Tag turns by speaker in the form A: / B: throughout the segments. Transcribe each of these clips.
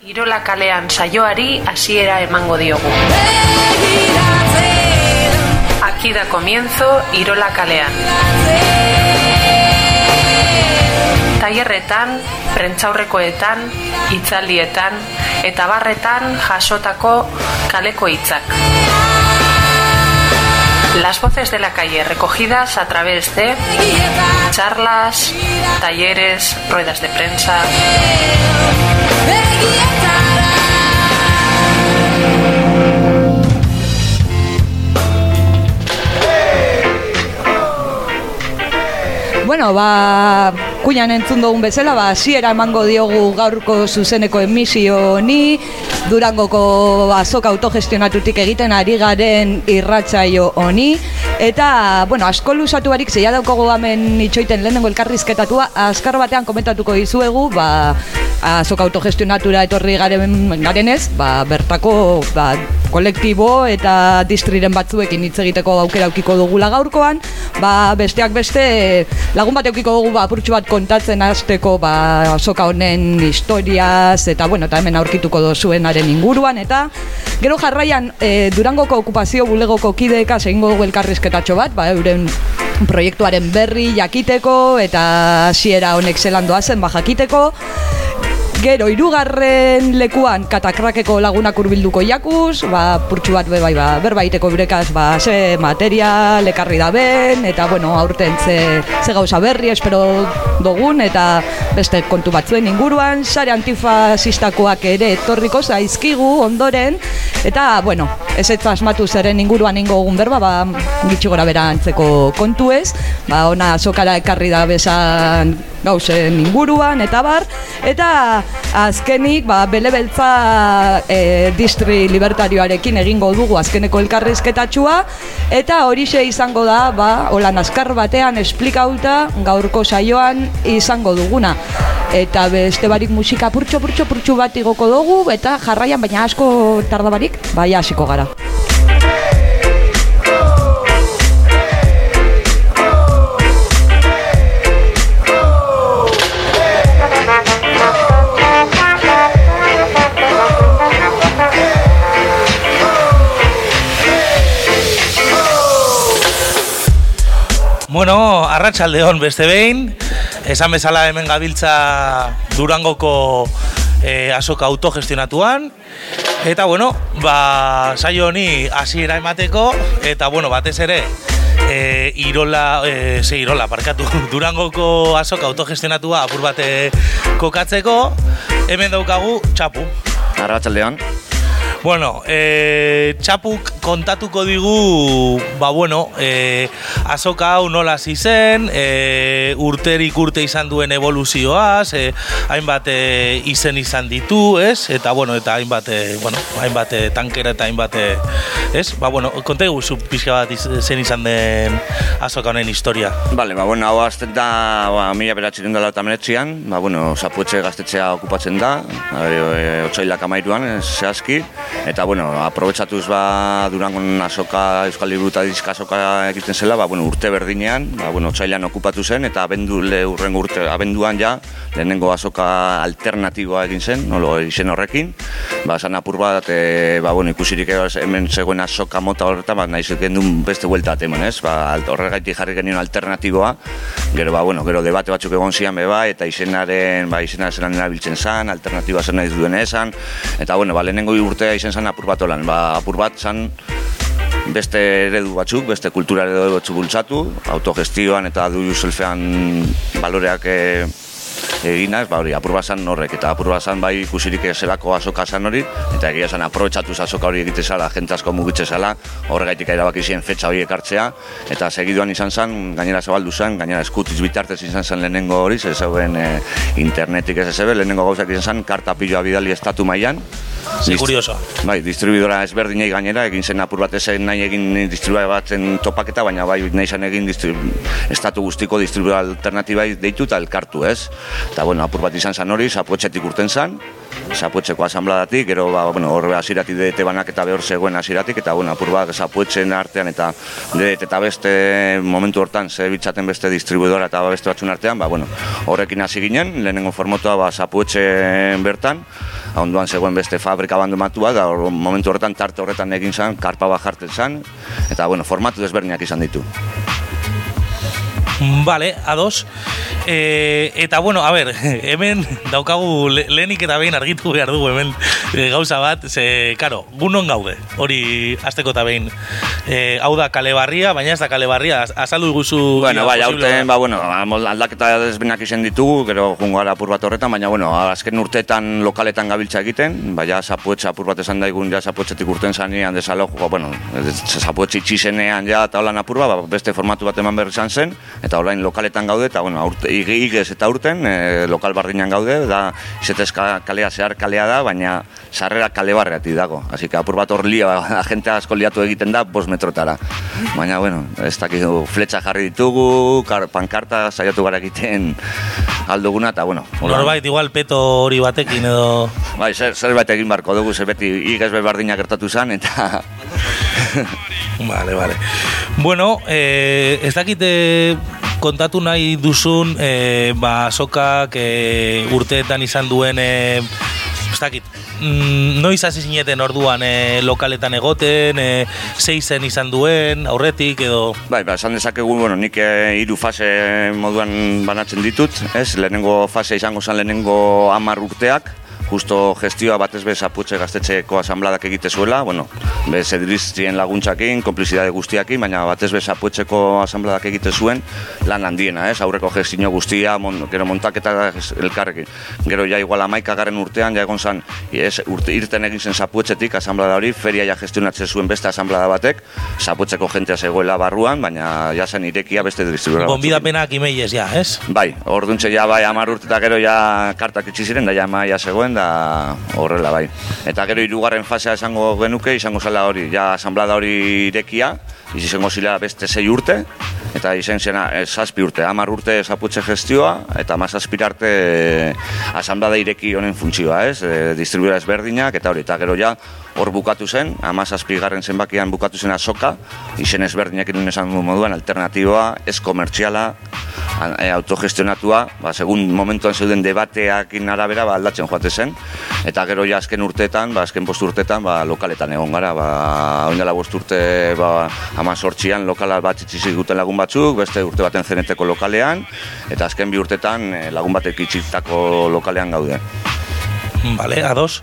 A: Irola kalean saioari hasiera emango diogu. Aquí da comienzo Irola kalean. Tailerretan, prentzaurrekoetan, hitzaldietan eta barretan jasotako kaleko hitzak. Las voces de la calle recogidas a través de charlas, talleres, ruedas de prensa.
B: Bueno, ba, kuian entzun dugun bezala, ba, siera emango diogu gaurko zuzeneko emisio honi, Durangoko azoka autogestionatutik egiten ari garen irratsaio honi, eta, bueno, asko lusatu barik, zeia daukago hemen itxoiten lehenengo elkarrizketatua, azkar batean komentatuko dizuegu, ba, azoka autogestionatura etorri garen garenez, ba, bertako ba, kolektibo eta distriren batzuekin hitz egiteko aukera aukiko dugula gaurkoan, ba, besteak beste lagun bat eukiko dugu ba, apurtxu bat kontatzen hasteko ba, soka honen historiaz eta bueno, eta hemen aurkituko dozuenaren inguruan eta gero jarraian e, Durangoko okupazio bulegoko kideeka egingo dugu elkarrizketatxo bat, ba, euren proiektuaren berri jakiteko eta hasiera honek zelan doazen ba, jakiteko Gero, irugarren lekuan katakrakeko lagunak urbilduko jakuz, ba, purtsu bat bai, ba, berbaiteko birekaz, ba, ze material, ekarri da ben, eta, bueno, aurten ze, ze gauza berri, espero dugun, eta beste kontu batzuen inguruan, sare antifasistakoak ere etorriko zaizkigu ondoren, eta, bueno, ez ez asmatu zeren inguruan ingo egun berba, ba, gitsi gora bera antzeko kontu ez, ba, ona sokara ekarri da besan gauzen inguruan, eta bar, eta azkenik, ba, bele beltza e, distri libertarioarekin egingo dugu azkeneko elkarrizketatxua, eta horixe izango da, ba, holan azkar batean esplikauta gaurko saioan izango duguna. Eta beste barik musika purtxo, purtxo, purtxo bat igoko dugu, eta jarraian, baina asko tardabarik, bai hasiko gara.
C: Bueno, arratsaldeon beste behin, esan bezala hemen gabiltza Durangoko e, azoka autogestionatuan, eta bueno, ba, saio honi hasiera emateko, eta bueno, batez ere, e, irola, e, ze irola, parkatu, Durangoko azoka autogestionatua apur bate kokatzeko, hemen daukagu txapu.
D: Arratsaldeon.
C: Bueno, e, txapuk kontatuko digu, ba bueno, e, azoka hau nola hasi e, urterik urte izan duen evoluzioaz, e, hainbat e, izen izan ditu, ez? Eta bueno, eta hainbat, e, bueno, hainbat tankera eta hainbat, ez? Ba bueno, konta zu pixka bat zen izan den azoka honen historia.
D: Bale, ba bueno, hau azten da, ba, mila beratzen dela eta ba bueno, zapuetxe gaztetxea okupatzen da, e, otzailak amairuan, zehazki, eta bueno, aprobetsatuz ba Durangon azoka Euskal Liburu eta Diska azoka egiten zela, ba, bueno, urte berdinean, ba, bueno, otsailean okupatu zen, eta abendu, le, urrengo urte, abenduan ja, lehenengo azoka alternatiboa egin zen, nolo, izen horrekin, ba, zan apur bat, e, ba, bueno, ikusirik hemen zegoen azoka mota horretan, ba, nahi duen beste buelta atemen, ez? Ba, horregaitik jarri genuen alternatiboa, gero, ba, bueno, gero debate batzuk egon zian beba, eta izenaren, ba, izenaren zelan erabiltzen zan, alternatiboa zen nahi duen esan, eta, bueno, ba, lehenengo urtea izen zan apur bat olan, ba, apur bat zan beste eredu batzuk, beste kultura eredu batzuk bultzatu, autogestioan eta du selfean baloreak e, eginaz, ba hori, apurba zan horrek, eta apurba zan bai ikusirik zelako azoka zan hori, eta egia zan aprobetsatu azoka hori egite zala, jente asko mugitze zala, horregaitik erabaki ziren fetxa hori ekartzea, eta segiduan izan zen, gainera zabaldu zen, gainera eskutiz bitartez izan zen lehenengo hori, ze zeuen e, internetik ez ezebe, lehenengo gauzak izan zen, karta piloa bidali estatu mailan,
C: Ze kurioso.
D: Bai, distribuidora ezberdinei gainera, egin zen apur bat ezen nahi egin distribuidora batzen topaketa, baina bai nahi zen egin estatu guztiko distribuidora alternatibai deitu eta elkartu, ez? Eta, bueno, apur bat izan zen hori, zapuetxetik urten zen, zapuetxeko asambladatik, gero, ba, bueno, horre asiratik dedete banak eta behor zegoen asiratik, eta, bueno, apur bat zapuetxen artean eta dedete eta beste momentu hortan, ze bitzaten beste distribuidora eta beste batzun artean, ba, bueno, horrekin hasi ginen, lehenengo formotoa, ba, zapuetxen bertan, onduan zegoen beste fabrika bandumatua, da hor- momentu horretan tarte horretan egin zen, karpa bat jartzen zen, eta bueno, formatu desberdinak izan ditu.
C: Vale, ados. E, eta bueno, a ber, hemen daukagu le, lehenik eta behin argitu behar dugu hemen e, gauza bat, ze, karo, gunon gaude, hori azteko eta behin. E, hau da kale barria, baina ez da kale barria, az- azaldu guzu...
D: Bueno, bai,
C: da.
D: ba, bueno, aldaketa desbenak izan ditugu, gero jungo gara apur bat horretan, baina, bueno, azken urteetan lokaletan gabiltza egiten, ba, ja, zapuetxe apur bat esan daigun, ja, zapuetxetik urten zanean, desalojo, ba, bueno, zapuetxe itxizenean, ja, eta holan apur bat, ba, beste formatu bat eman behar izan zen, eta orain lokaletan gaude, eta, bueno, aurte, ig- igez eta urten, e, lokal bardinan gaude, da, izetezka kalea zehar kalea da, baina sarrera kale barreati dago. Así que apur bat hor lia, agente asko liatu egiten da, bost metrotara. Baina, bueno, ez dakizu, fletxa jarri ditugu, kar, pankarta saiatu gara egiten alduguna, eta, bueno. hola.
C: Norbait, igual peto hori batekin edo...
D: Bai, zer, zerbait egin barko dugu, ze beti igez berdina gertatu zen, eta...
C: Vale, vale. Bueno, eh, ez dakite kontatu nahi duzun eh, ba, sokak eh, urteetan izan duen eh, ez dakit mm, noiz hasi zineten orduan eh, lokaletan egoten eh, zeizen izan duen aurretik edo
D: Bai, ba, esan dezakegu, bueno, nik eh, hiru fase moduan banatzen ditut, ez? Lehenengo fase izango zen lehenengo hamar urteak, justo gestioa batez bez aputxe gaztetxeko asambladak egite zuela, bueno, bez edriztien laguntzakin, komplizidade guztiakin, baina batez bez aputxeko asambladak egite zuen lan handiena, ez? Aurreko gestio guztia, mon, gero montaketa elkarrekin. Gero ja igual amaikagarren urtean, ja egon zan, ez, urte, irten egin zen zaputxetik asamblada hori, feria ja gestionatzen zuen beste asamblada batek, zaputxeko jentea zegoela barruan, baina ja zen irekia beste distribuera
C: gonbidapenak imeiez ja, ez?
D: Bai, orduntxe ja bai amar urte eta gero ja kartak itxi ziren, da ja maia zegoen, da horrela bai. Eta gero hirugarren fasea esango genuke, izango zela hori, ja asamblada hori irekia, izango zila beste sei urte, eta izan zena eh, zazpi urte, hamar urte zaputxe gestioa, eta mazazpir arte eh, asamblada ireki honen funtzioa, ez? E, distribuera ezberdinak, eta hori, eta gero ja hor bukatu zen, amazazpi garren zenbakian bukatu zen azoka, izen ezberdinak inun esan du moduan, alternatiboa, ez komertziala, e, autogestionatua, ba, segun momentuan zeuden debateakin arabera ba, aldatzen joate zen, eta gero ja azken urteetan, ba, azken post urteetan, ba, lokaletan egon gara, ba, oin dela bost urte, ba, ama sortxian lokala bat itxizik duten lagun batzuk, beste urte baten zeneteko lokalean, eta azken bi urtetan eh, lagun batek itxitako lokalean gaude.
C: Vale, ados.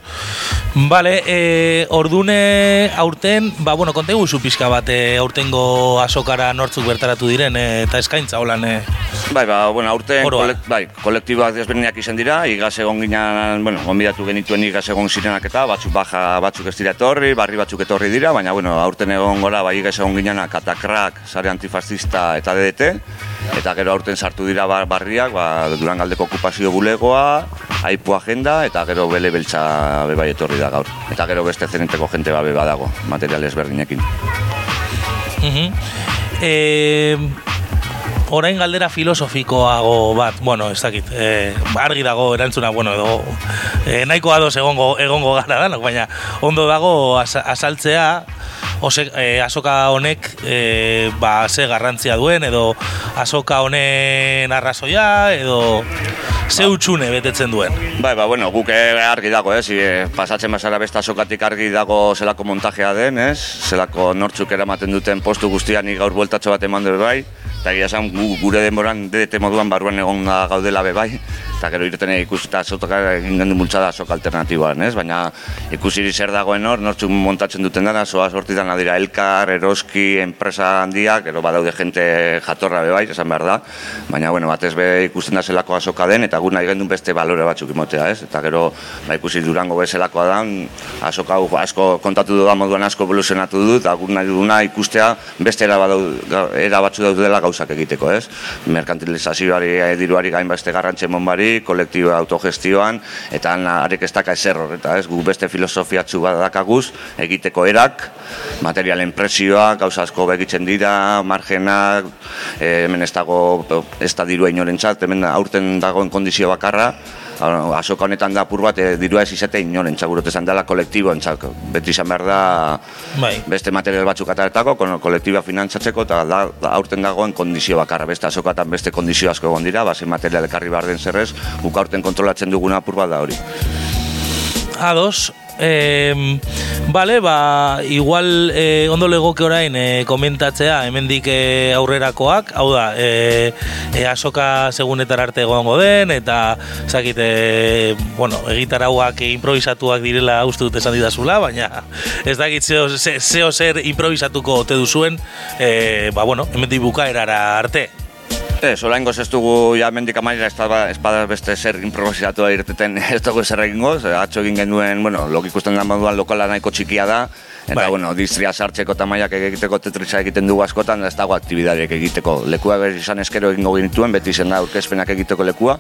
C: Vale, e, ordune aurten, ba, bueno, konta iguzu pixka bat e, aurtengo azokara nortzuk bertaratu diren e, eta eskaintza holan e,
D: Bai, ba, bueno, aurten
C: Oroa.
D: kolek, bai, kolektiboak desberdinak izan dira, igaz egon ginen, bueno, gonbidatu genituen igaz egon zirenak eta batzuk baja batzuk ez dira etorri, barri batzuk etorri dira, baina bueno, aurten egon gora, bai igaz egon ginen katakrak, sare antifascista eta DDT, eta gero aurten sartu dira bar, barriak, ba, Durangaldeko okupazio bulegoa, aipu agenda, eta gero bele beltza bebai etorri da gaur. Eta gero beste zenenteko jente ba beba dago, material ezberdinekin.
C: Mhm. E, orain galdera filosofikoago bat, bueno, ez dakit, e, argi dago erantzuna, bueno, edo e, nahiko ados egongo, egongo gara danok, baina ondo dago az, azaltzea, ose, e, azoka honek e, ba, ze garrantzia duen, edo azoka honen arrazoia, edo ze utxune betetzen duen.
D: Bai, ba, bueno, guk eh, argi dago, ez, e, pasatzen bazara besta sokatik argi dago zelako montajea den, ez, zelako nortzuk eramaten duten postu guztian gaur bueltatxo bat eman dut bai, eta egia esan gu, gure denboran DDT moduan barruan egon gaudela be bai, eta gero irten ikusita azotaka egin gendu multzada azok alternatiboan, ez, baina ikusiri zer dagoen hor, nortzuk montatzen duten dana, soa sortitan adira Elkar, Eroski, enpresa handiak, gero badaude jente jatorra be bai, esan behar da, baina, bueno, batez be ikusten da zelako azoka den, eta gu nahi gendun beste balore batzuk imotea, ez? Eta gero, ba, ikusi durango bezalakoa da, azoka asko kontatu dudan moduan asko evoluzionatu du, eta gu nahi duguna ikustea beste era, badau, era batzu daudela gauzak egiteko, ez? Merkantilizazioari, diruari gain beste garrantxe monbari, kolektibo autogestioan, eta arek ez daka ezer horreta, ez? Gu beste filosofiatzu badakaguz, egiteko erak, materialen presioa, gauza asko begitzen dira, margenak, eh, hemen ez dago, ez da dirua inorentzat, hemen aurten dagoen kondizio bakarra, asoka honetan da apur bat, eh, dirua ez izate inorentzat, gurot esan dela kolektibo entzat, beti izan behar da
C: Bai.
D: beste material batzuk ataretako, kolektiba finantzatzeko, eta da, da, aurten dagoen kondizio bakarra, beste azokatan beste kondizio asko egon dira, base material ekarri behar den zerrez, guk aurten kontrolatzen duguna apur bat da hori.
C: Ados, eh, Bale, ba, igual eh, ondo legoke orain eh, komentatzea hemendik eh, aurrerakoak, hau da, eh, eh, asoka segunetar arte egongo den, eta zakit, eh, bueno, egitarauak improvisatuak direla uste dut esan didazula, baina ez dakit zeo, ze- zeo zer improvisatuko ote duzuen, eh, ba, bueno, hemendik bukaerara arte.
D: Ez, orain goz ez dugu ja mendik amaira espada beste zer improvisatu da irteten ez dugu zer egingo, ze atxo egin genuen, bueno, lok ikusten da moduan lokala nahiko txikia da, eta
C: Bai.
D: bueno, distria sartzeko tamaiak egiteko tetrisa egiten dugu askotan, ez dago aktibidariek egiteko. Lekua izan eskero egingo genituen, beti zen da aurkezpenak egiteko lekua,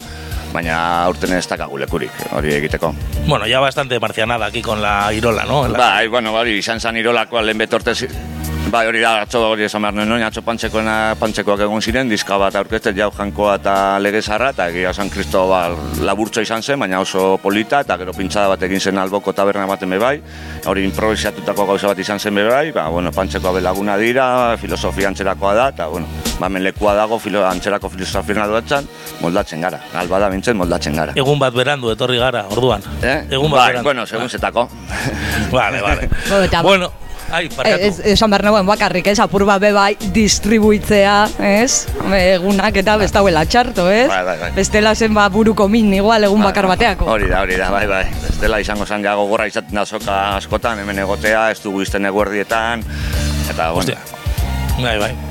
D: baina aurten ez dakagu lekurik hori egiteko.
C: Bueno, ya bastante marcianada aquí con la Irola, ¿no? La-
D: Bai, bueno, hori, izan zan irolako lehen betortez, bai, hori da, atzo hori esan behar nuen, atzo pantxekoena, pantxekoak egon ziren, diska bat aurkeztet jau jankoa eta legezarra, eta egia San Kristo ba, laburtxo izan zen, baina oso polita, eta gero pintxada bat egin zen alboko taberna baten be bai, hori improvisatutako gauza bat izan zen be bai, ba, bueno, pantxekoa belaguna dira, filosofia antzerakoa da, eta, bueno, ba, hemen lekua dago, filo, antzerako filosofia duatzen, moldatzen gara, alba da bintzen moldatzen gara.
C: Egun bat berandu, etorri gara, orduan.
D: Eh?
C: Egun bat
D: bai,
C: berandu.
D: bueno, segun zetako.
C: Vale, vale.
B: Bueno,
C: ai, barkatu.
B: Ez, esan behar nagoen bakarrik, ez, apur bat be bai distribuitzea, ez, egunak eta bestauela txarto, ez?
D: Bai, bai, bai.
B: Bestela zen ba buruko min, igual, egun bakar bateako.
D: Hori da, hori da, bai, bai. Ez dela izango zen ja gogorra izaten da soka askotan, hemen egotea, ez dugu izten eguerdietan, eta, bueno,
C: Ostia. Bai, bai.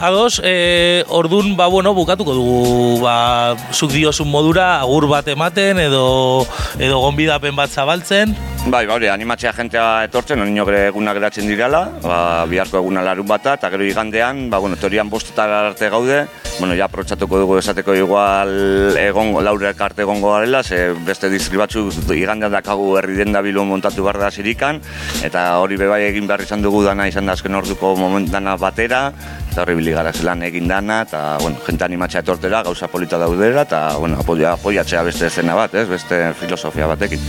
C: Ados, eh, ordun ba, bueno, bukatuko dugu, ba, zuk diozun modura, agur bat ematen, edo, edo gonbidapen bat zabaltzen.
D: Bai, bai, hori, animatzea jentea etortzen, onino gure egunak geratzen direla, ba, biharko eguna larun bata, eta gero igandean, ba, bueno, teorian bostetar arte gaude, bueno, ja aprotxatuko dugu esateko igual egongo, laurek arte egongo garela, ze beste distri batzu igandean dakagu herri den da bilon montatu behar da zirikan, eta hori bebai egin behar izan dugu dana izan da azken orduko moment dana batera, eta horri bili gara zelan egin dana, eta, bueno, jente animatzea etortera, gauza polita daudera, eta, bueno, apoia, apoiatzea beste escena bat, ez, beste filosofia batekin.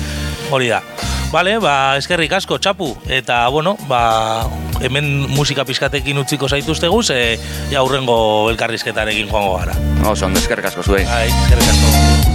C: Hori da. Vale, ba, eskerrik asko, txapu. Eta, bueno, ba, hemen musika pizkatekin utziko zaituztegu, ze ja hurrengo elkarrizketarekin joango gara.
D: Oso, ondo eskerrik asko zuei.
C: Bai, eskerrik asko.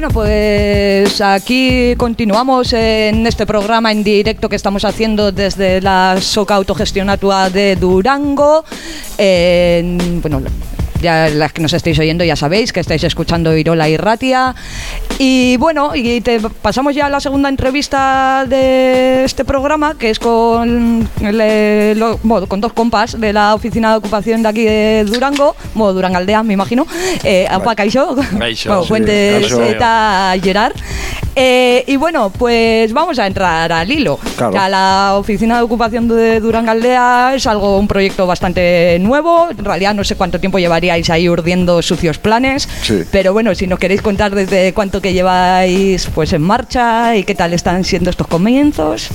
B: Bueno, pues aquí continuamos en este programa en directo que estamos haciendo desde la Soca Autogestionatua de Durango. En- bueno, ya las que nos estáis oyendo ya sabéis que estáis escuchando Irola y Ratia. Y bueno, y te pasamos ya a la segunda entrevista de este programa, que es con, el, lo- bueno, con dos compas de la oficina de ocupación de aquí de Durango, bueno, Durangaldea, me imagino. Eh, Apa. Kaixo, Bueno,
E: sí,
B: Fuentes
E: Kaixo.
B: eta Gerard. Eh, y bueno, pues vamos a entrar al hilo.
E: Claro.
B: Ya la oficina de ocupación de Durangaldea es algo, un proyecto bastante nuevo. En realidad no sé cuánto tiempo llevaríais ahí urdiendo sucios planes.
E: Sí.
B: Pero bueno, si nos queréis contar desde cuánto que lleváis pues en marcha y qué tal están siendo estos comienzos.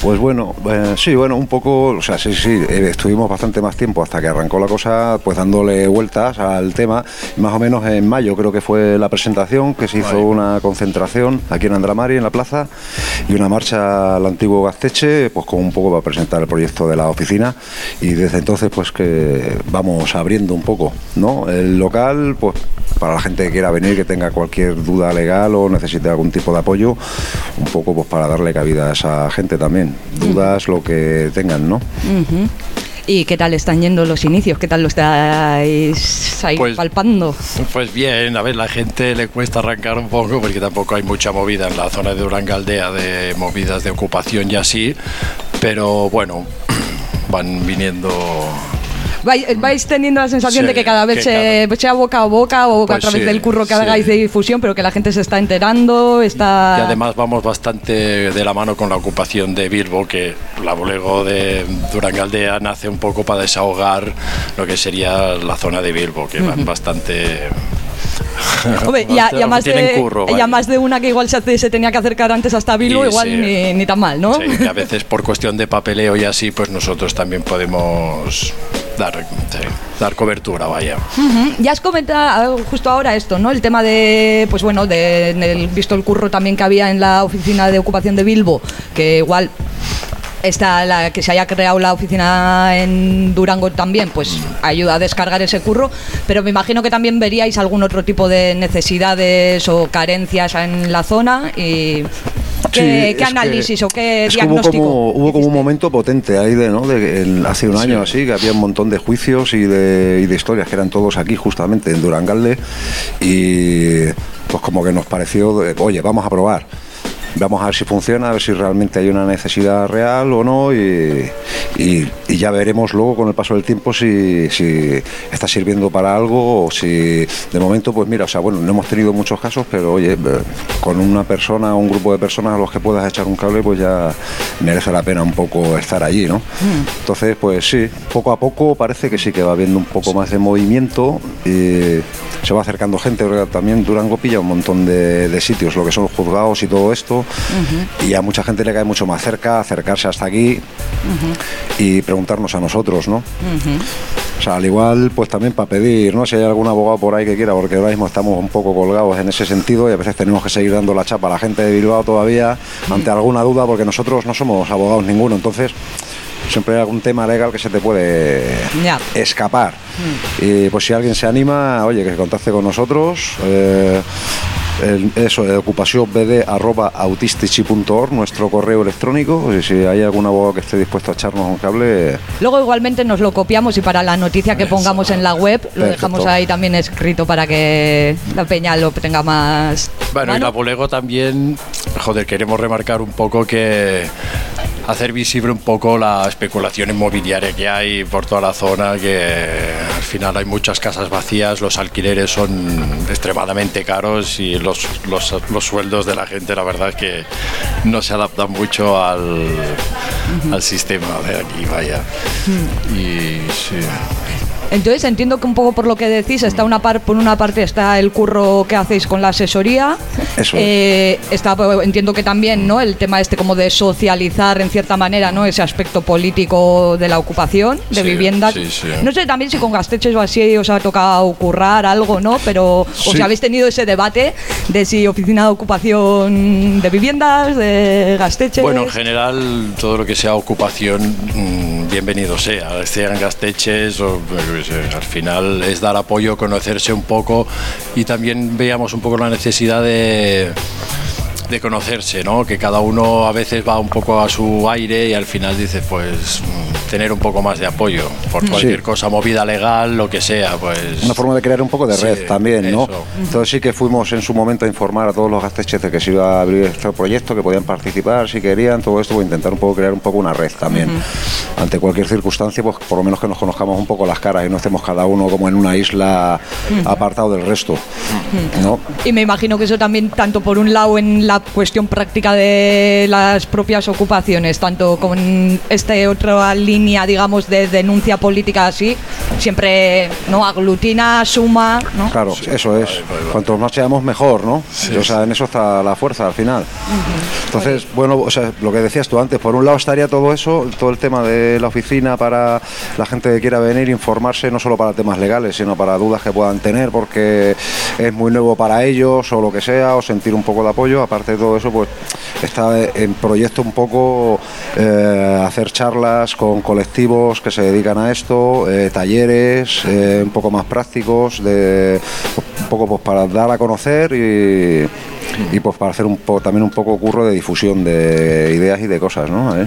E: Pues bueno, eh, sí, bueno, un poco, o sea, sí, sí, eh, estuvimos bastante más tiempo hasta que arrancó la cosa, pues dándole vueltas al tema. Más o menos en mayo creo que fue la presentación, que se hizo una concentración aquí en Andramari, en la plaza, y una marcha al antiguo Gasteche, pues como un poco para presentar el proyecto de la oficina. Y desde entonces, pues que vamos abriendo un poco, ¿no? El local, pues para la gente que quiera venir, que tenga cualquier duda legal o necesite algún tipo de apoyo, un poco pues para darle cabida a esa gente también. Dudas, lo que tengan, ¿no?
B: ¿Y qué tal están yendo los inicios? ¿Qué tal lo estáis ahí
F: Pues-
B: palpando?
F: Pues bien, a ver, la gente le cuesta arrancar un poco porque tampoco hay mucha movida en la zona de Durangaldea de movidas de ocupación y así, pero bueno, van viniendo
B: Vais, vais teniendo la sensación
F: Sí,
B: de que cada vez
F: que
B: se, sea boca a boca o a
F: Pues
B: través
F: sí,
B: del curro que
F: sí.
B: hagáis de difusión, pero que la gente se está enterando, está...
F: y además vamos bastante de la mano con la ocupación de Bilbo, que la Bolego de Durangaldea nace un poco para desahogar lo que sería la zona de Bilbo, que van bastante
B: Hombre, ya, ya más
F: Tienen
B: de,
F: curro,
B: ya
F: vaya.
B: más de una que igual se, hace- se tenía que acercar antes hasta Bilbo,
F: Y
B: igual
F: sí.
B: ni, ni tan mal, ¿no?
F: Sí, que a veces por cuestión de papeleo y así, pues nosotros también podemos dar, dar cobertura, vaya.
B: Ya has comentado justo ahora esto, ¿no? El tema de, pues bueno, de, el- visto el curro también que había en la oficina de ocupación de Bilbo, que igual esta, la que se haya creado la oficina en Durango también, pues ayuda a descargar ese curro, pero me imagino que también veríais algún otro tipo de necesidades o carencias en la zona y qué,
E: Sí,
B: qué
E: es que-
B: análisis o qué
E: que hubo
B: diagnóstico.
E: como, hubo como un momento potente ahí de, ¿no? de en- hace un año así, que había un montón de juicios y de, y de historias que eran todos aquí justamente en Durangalde y pues como que nos pareció, oye, vamos a probar. Vamos a ver si funciona, a ver si realmente hay una necesidad real o no y, y- y ya veremos luego con el paso del tiempo si, si está sirviendo para algo o si de momento pues mira, o sea, bueno, no hemos tenido muchos casos, pero oye, con una persona o un grupo de personas a los que puedas echar un cable pues ya merece la pena un poco estar allí, ¿no? Entonces pues sí, poco a poco parece que sí que va habiendo un poco más de movimiento y se va acercando gente, también Durango pilla un montón de, de sitios, lo que son los juzgados y todo esto, y a mucha gente le cae mucho más cerca acercarse hasta aquí y preguntarnos a nosotros, ¿no? O sea, al igual, pues también para pedir, ¿no? Si hay algún abogado por ahí que quiera, porque ahora mismo estamos un poco colgados en ese sentido y a veces tenemos que seguir dando la chapa a la gente de Bilbao todavía ante alguna duda, porque nosotros no somos abogados ninguno, entonces siempre hay algún tema legal que se te puede
B: Ya.
E: escapar. Y pues si alguien se anima, oye, que contacte con nosotros. eh, el- eso, de ocupación bd nuestro correo electrónico. Y si hay algún abogado que esté dispuesto a echarnos un cable,
B: Luego igualmente nos lo copiamos y para la noticia que pongamos en la web lo
E: Perfecto.
B: dejamos ahí también escrito para que la peña lo tenga más.
F: Bueno, y
B: mano.
F: la Bulego también, joder, queremos remarcar un poco que hacer visible un poco la especulación inmobiliaria que hay por toda la zona, que al final hay muchas casas vacías, los alquileres son extremadamente caros y los, los, los sueldos de la gente la verdad es que no se adaptan mucho al, al sistema de aquí, vaya. Y sí.
B: Entonces entiendo que un poco por lo que decís, está una par, por una parte está el curro que hacéis con la asesoría.
E: Eso
B: Eh, está, pues, entiendo que también, ¿no? El tema este como de socializar en cierta manera, ¿no? Ese aspecto político de la ocupación, de
F: Sí,
B: viviendas.
F: sí, sí.
B: No sé también si con Gasteches o así os ha tocado currar algo, ¿no? Pero o
E: Sí.
B: si habéis tenido ese debate de si oficina de ocupación de viviendas, de Gasteches.
F: Bueno, en general, todo lo que sea ocupación, mm, bienvenido sea, sean gasteches o qué sé, al final es dar apoyo, conocerse un poco y también veamos un poco la necesidad de de conocerse, ¿no? Que cada uno a veces va un poco a su aire y al final dice, pues, mm, tener un poco más de apoyo por cualquier
E: Sí.
F: cosa, movida legal, lo que sea, pues...
E: una forma de crear un poco de
F: Sí,
E: red también, ¿no?
F: eso.
E: Entonces sí que fuimos en su momento a informar a todos los gasteches de que se iba a abrir este proyecto, que podían participar si querían, todo esto, pues intentar un poco crear un poco una red también. Ante cualquier circunstancia, pues por lo menos que nos conozcamos un poco las caras y no estemos cada uno como en una isla apartado del resto, ¿no?
B: Y me imagino que eso también, tanto por un lado en la cuestión práctica de las propias ocupaciones, tanto con esta otra línea, digamos, de denuncia política así, siempre no aglutina, suma, ¿no?
E: Claro, eso es. Cuantos más seamos, mejor, ¿no? o sea, en eso está la fuerza al final. Entonces, bueno, o sea, lo que decías tú antes, por un lado estaría todo eso, todo el tema de la oficina para la gente que quiera venir, informarse, no solo para temas legales, sino para dudas que puedan tener, porque es muy nuevo para ellos o lo que sea, o sentir un poco de apoyo. Aparte de todo eso, pues está en proyecto un poco eh, hacer charlas con colectivos que se dedican a esto, eh, talleres eh, un poco más prácticos, de, un poco pues para dar a conocer y, y pues para hacer un po- también un poco curro de difusión de ideas y de cosas, ¿no? ¿Eh?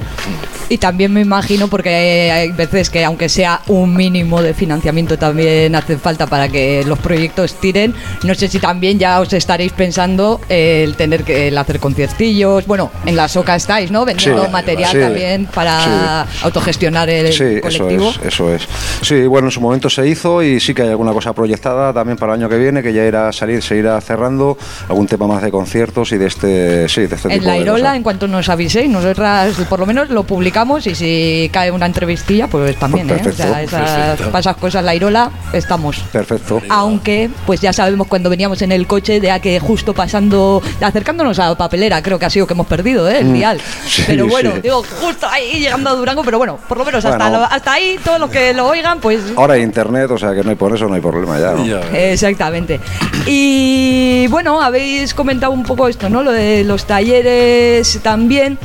B: Y también me imagino, porque hay veces que aunque sea un mínimo de financiamiento también hace falta para que los proyectos tiren, no sé si también ya os estaréis pensando el tener que el hacer conciertillos, bueno, en la SOCA estáis, ¿no? Vendiendo
E: Sí,
B: material
E: sí,
B: también para autogestionar el
E: Sí, eso
B: colectivo.
E: es, eso es. Sí, bueno, en su momento se hizo y sí que hay alguna cosa proyectada también para el año que viene, que ya irá a salir, se irá cerrando, algún tema más de conciertos y de este, sí, de este
B: En
E: tipo
B: la
E: de
B: Irola,
E: cosas.
B: en cuanto nos aviséis, nosotras por lo menos lo publicamos y si cae una entrevistilla, pues también, ¿eh? O sea, esas,
F: perfecto.
B: para esas cosas, la Irola, estamos.
E: Perfecto.
B: Aunque, pues ya sabemos cuando veníamos en el coche, de a que justo pasando, acercándonos a la papelera, creo que ha sido que hemos perdido, ¿eh? El dial.
E: Mm. sí,
B: pero bueno,
E: sí.
B: digo, justo ahí llegando a Durango, pero bueno, por lo menos hasta,
E: Bueno.
B: lo- hasta ahí, todos los que lo oigan, pues
E: Ahora hay internet, o sea que no hay por eso, no hay problema ya. ¿no?
F: Ya.
B: Exactamente. Y bueno, habéis comentado un poco esto, ¿no? Lo de los talleres también.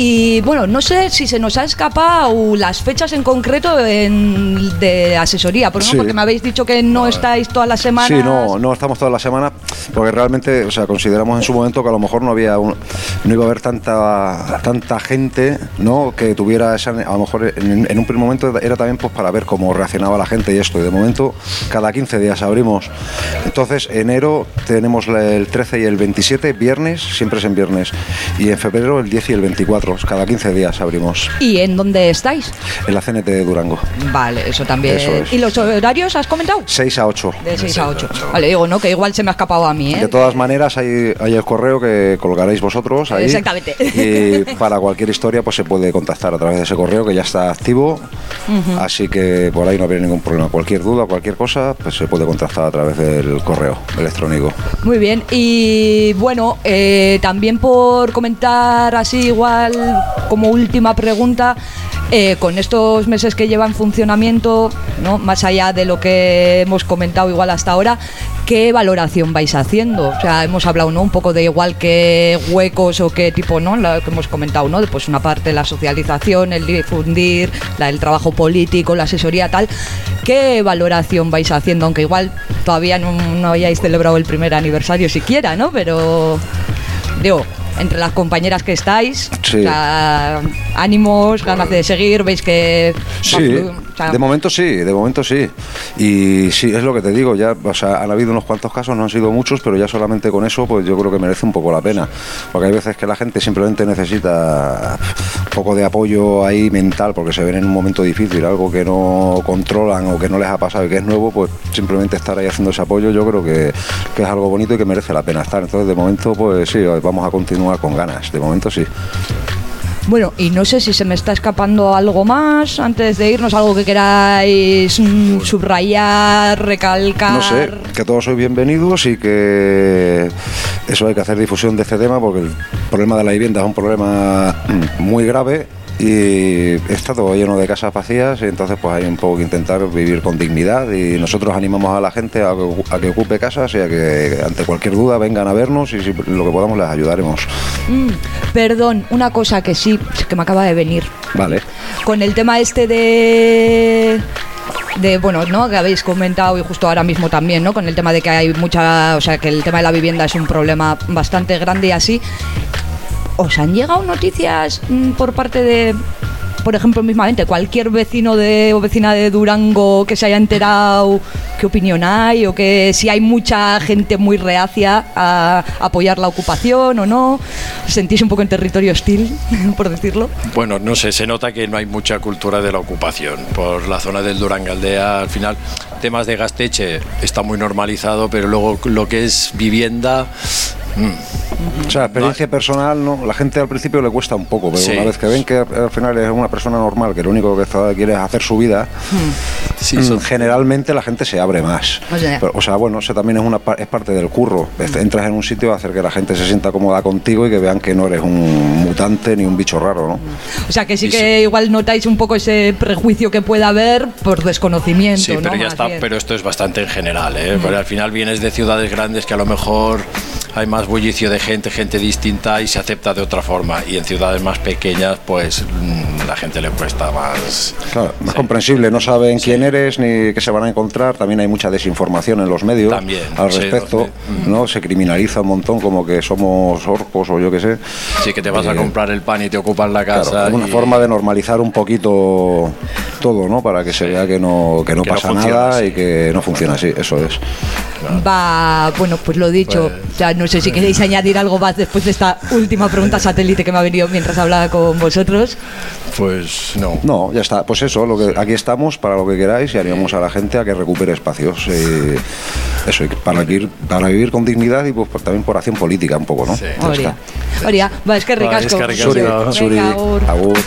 B: Y bueno, no sé si se nos ha escapado las fechas en concreto en- de asesoría, por ejemplo,
E: Sí.
B: porque me habéis dicho que no estáis todas las semanas.
E: Sí, no, no estamos toda la semana porque realmente, o sea, consideramos en su momento que a lo mejor no había, un- no iba a haber tanta tanta gente, ¿no? Que tuviera esa, a lo mejor en, en un primer momento era también pues para ver cómo reaccionaba la gente y esto. Y de momento cada 15 días abrimos. Entonces enero tenemos el 13 y el 27 viernes, siempre es en viernes, y en febrero el 10 y el 24. Cada 15 días abrimos
B: ¿Y en dónde estáis?
E: en la CNT de Durango.
B: Vale, eso también.
E: Eso es.
B: ¿Y los horarios has comentado?
E: 6 a 8.
B: De 6 a 8. Vale, digo, ¿no? Que igual se me ha escapado a mí, ¿eh?
E: De todas maneras, hay, hay el correo que colgaréis vosotros ahí.
B: Exactamente.
E: Y para cualquier historia, pues se puede contactar a través de ese correo que ya está activo. Así que por ahí no habría ningún problema. Cualquier duda, cualquier cosa, pues se puede contactar a través del correo electrónico.
B: Muy bien, y bueno, eh, también por comentar así igual como última pregunta, eh, con estos meses que lleva en funcionamiento, ¿no? más allá de lo que hemos comentado igual hasta ahora, ¿qué valoración vais haciendo? O sea, hemos hablado un poco de igual qué huecos o qué tipo, ¿no? Lo que hemos comentado, ¿no? Pues una parte la socialización, el difundir, la, el trabajo político, la asesoría, tal. ¿Qué valoración vais haciendo? Aunque igual todavía no, no hayáis celebrado el primer aniversario siquiera, ¿no? Pero digo, entre las compañeras que estáis,
E: Sí.
B: o sea, ánimos, ganas de seguir, veis que
E: Sí,
B: flu- o sea,
E: de momento sí, de momento sí. Y sí, es lo que te digo, ya, o sea, han habido unos cuantos casos, no han sido muchos, pero ya solamente con eso, pues yo creo que merece un poco la pena. Porque hay veces que la gente simplemente necesita un poco de apoyo ahí mental, porque se ven en un momento difícil, algo que no controlan o que no les ha pasado y que es nuevo, pues simplemente estar ahí haciendo ese apoyo, yo creo que, que es algo bonito y que merece la pena estar. Entonces, de momento, pues sí, vamos a continuar con ganas, de momento sí.
B: Bueno, y no sé si se me está escapando algo más antes de irnos, algo que queráis mm, subrayar, recalcar.
E: No sé, que todos sois bienvenidos y que eso hay que hacer difusión de este tema porque el problema de la vivienda es un problema mm, muy grave y está todo lleno de casas vacías y entonces pues hay un poco que intentar vivir con dignidad y nosotros animamos a la gente a que, a que ocupe casas y a que ante cualquier duda vengan a vernos y si lo que podamos les ayudaremos.
B: Mm, perdón, una cosa que sí, que me acaba de venir.
E: Vale.
B: Con el tema este de de bueno, ¿no? que habéis comentado y justo ahora mismo también, ¿no? Con el tema de que hay mucha, o sea, que el tema de la vivienda es un problema bastante grande y así. ¿Os han llegado noticias mm, por parte de por ejemplo, mismamente, cualquier vecino de, o vecina de Durango que se haya enterado, qué opinión hay, o que si hay mucha gente muy reacia a apoyar la ocupación o no, ¿Os sentís un poco en territorio hostil, por decirlo.
F: Bueno, no sé, se nota que no hay mucha cultura de la ocupación. Por la zona del Durangaldea, al final, temas de gasteche está muy normalizado, pero luego lo que es vivienda. Mm,
E: O sea, experiencia personal, no, la gente al principio le cuesta un poco, pero
F: Sí.
E: una vez que ven que al final es una persona normal, que lo único que está- quiere es hacer su vida,
F: sí,
E: mm,
F: son-
E: generalmente la gente se abre más.
B: O sea-
E: Pero, o sea, bueno, eso también es una es parte del curro. Es- Entras en un sitio a hacer que la gente se sienta cómoda contigo y que vean que no eres un mutante ni un bicho raro, ¿no?
B: O sea que sí que igual notáis un poco ese prejuicio que pueda haber por desconocimiento.
F: Sí,
B: ¿no?
F: pero ya está, pero esto es bastante en general, ¿eh? Porque al final vienes de ciudades grandes que a lo mejor hay más bullicio de gente, gente distinta y se acepta de otra forma. Y en ciudades más pequeñas, pues mm, la gente le cuesta más.
E: Claro, más
F: Sí.
E: comprensible, no saben quién eres ni qué se van a encontrar, también hay mucha desinformación en los medios
F: También,
E: al
F: sí,
E: respecto,
F: los
E: ¿no? Se criminaliza un montón como que somos orcos o yo qué sé.
F: Sí, que te vas a
E: Eh,
F: comprar el pan y te ocupan la casa.
E: Claro, una
F: y-
E: forma de normalizar un poquito todo, ¿no? Para que se vea que no, que no
F: Que no
E: pasa
F: funciona
E: nada y que no funciona así, eso es.
B: Va, bueno, pues lo dicho,
F: Pues-
B: o sea, nos sé si queréis añadir algo más después de esta última pregunta satélite que me ha venido mientras hablaba con vosotros.
F: Pues no.
E: No, ya está. Pues eso, lo que, aquí estamos para lo que queráis y animamos a la gente a que recupere espacios. eh, eso, y para vivir, para vivir con dignidad y pues también por acción política un poco, ¿no?
F: Sí.
B: Oria. Oria, ba, eskerrik
F: Bai,
B: asko.
F: eskerrik asko.
B: Venga,
E: Zuri,
B: agur.
E: agur.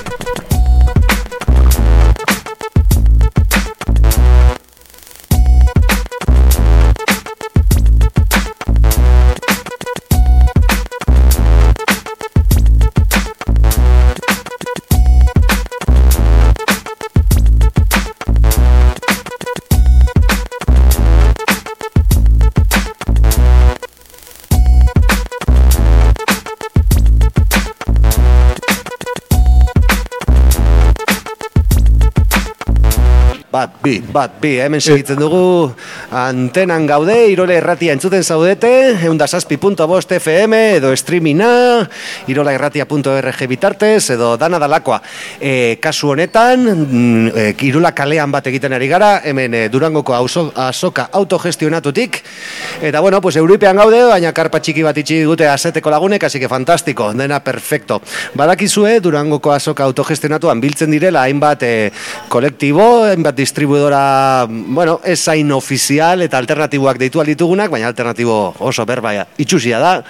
G: Bi, bat bi, hemen segitzen dugu antenan gaude, Irola Erratia entzuten zaudete, eundasazpi.bost FM edo streamina, irolaerratia.org bitartez edo dana dalakoa. E, kasu honetan, mm, e, Irola kalean bat egiten ari gara, hemen e, Durangoko auzo- azoka autogestionatutik, eta bueno, pues Euripean gaude, baina karpa txiki bat itxi dute azeteko lagunek, así que fantastiko, dena perfecto. Badakizue, Durangoko azoka autogestionatuan biltzen direla hainbat e, kolektibo, hainbat distribuidora, bueno, ez zain ofizial eta alternatiboak deitu ditugunak, baina alternatibo oso berba itxusia da.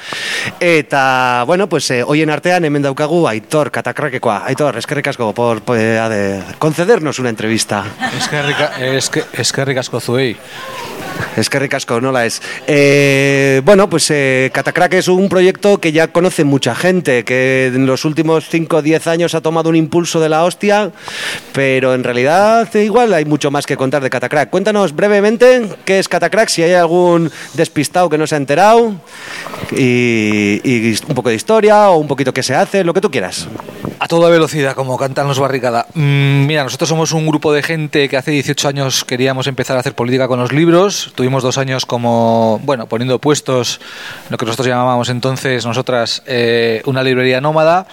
G: Eta, bueno, pues eh, hoien artean hemen daukagu Aitor Katakrakekoa. Aitor, eskerrik asko por, por eh, de concedernos una entrevista.
H: Eskerrik, eske, eskerrik asko zuei.
G: Eskerrik asko, nola es. Eh, bueno, pues eh, Catacrack es un proyecto que ya conoce mucha gente, que en los últimos 5 o 10 años ha tomado un impulso de la hostia, pero en realidad igual hay mucho más que contar de Catacrack. Cuéntanos brevemente qué es Catacrack, si hay algún despistado que no se ha enterado, y, y un poco de historia o un poquito qué se hace, lo que tú quieras.
H: A toda velocidad, como cantan los Barricada. Mm, mira, nosotros somos un grupo de gente que hace 18 años queríamos empezar a hacer política con los libros. Tuvimos dos años como, bueno, poniendo puestos, lo que nosotros llamábamos entonces, nosotras, eh, una librería nómada.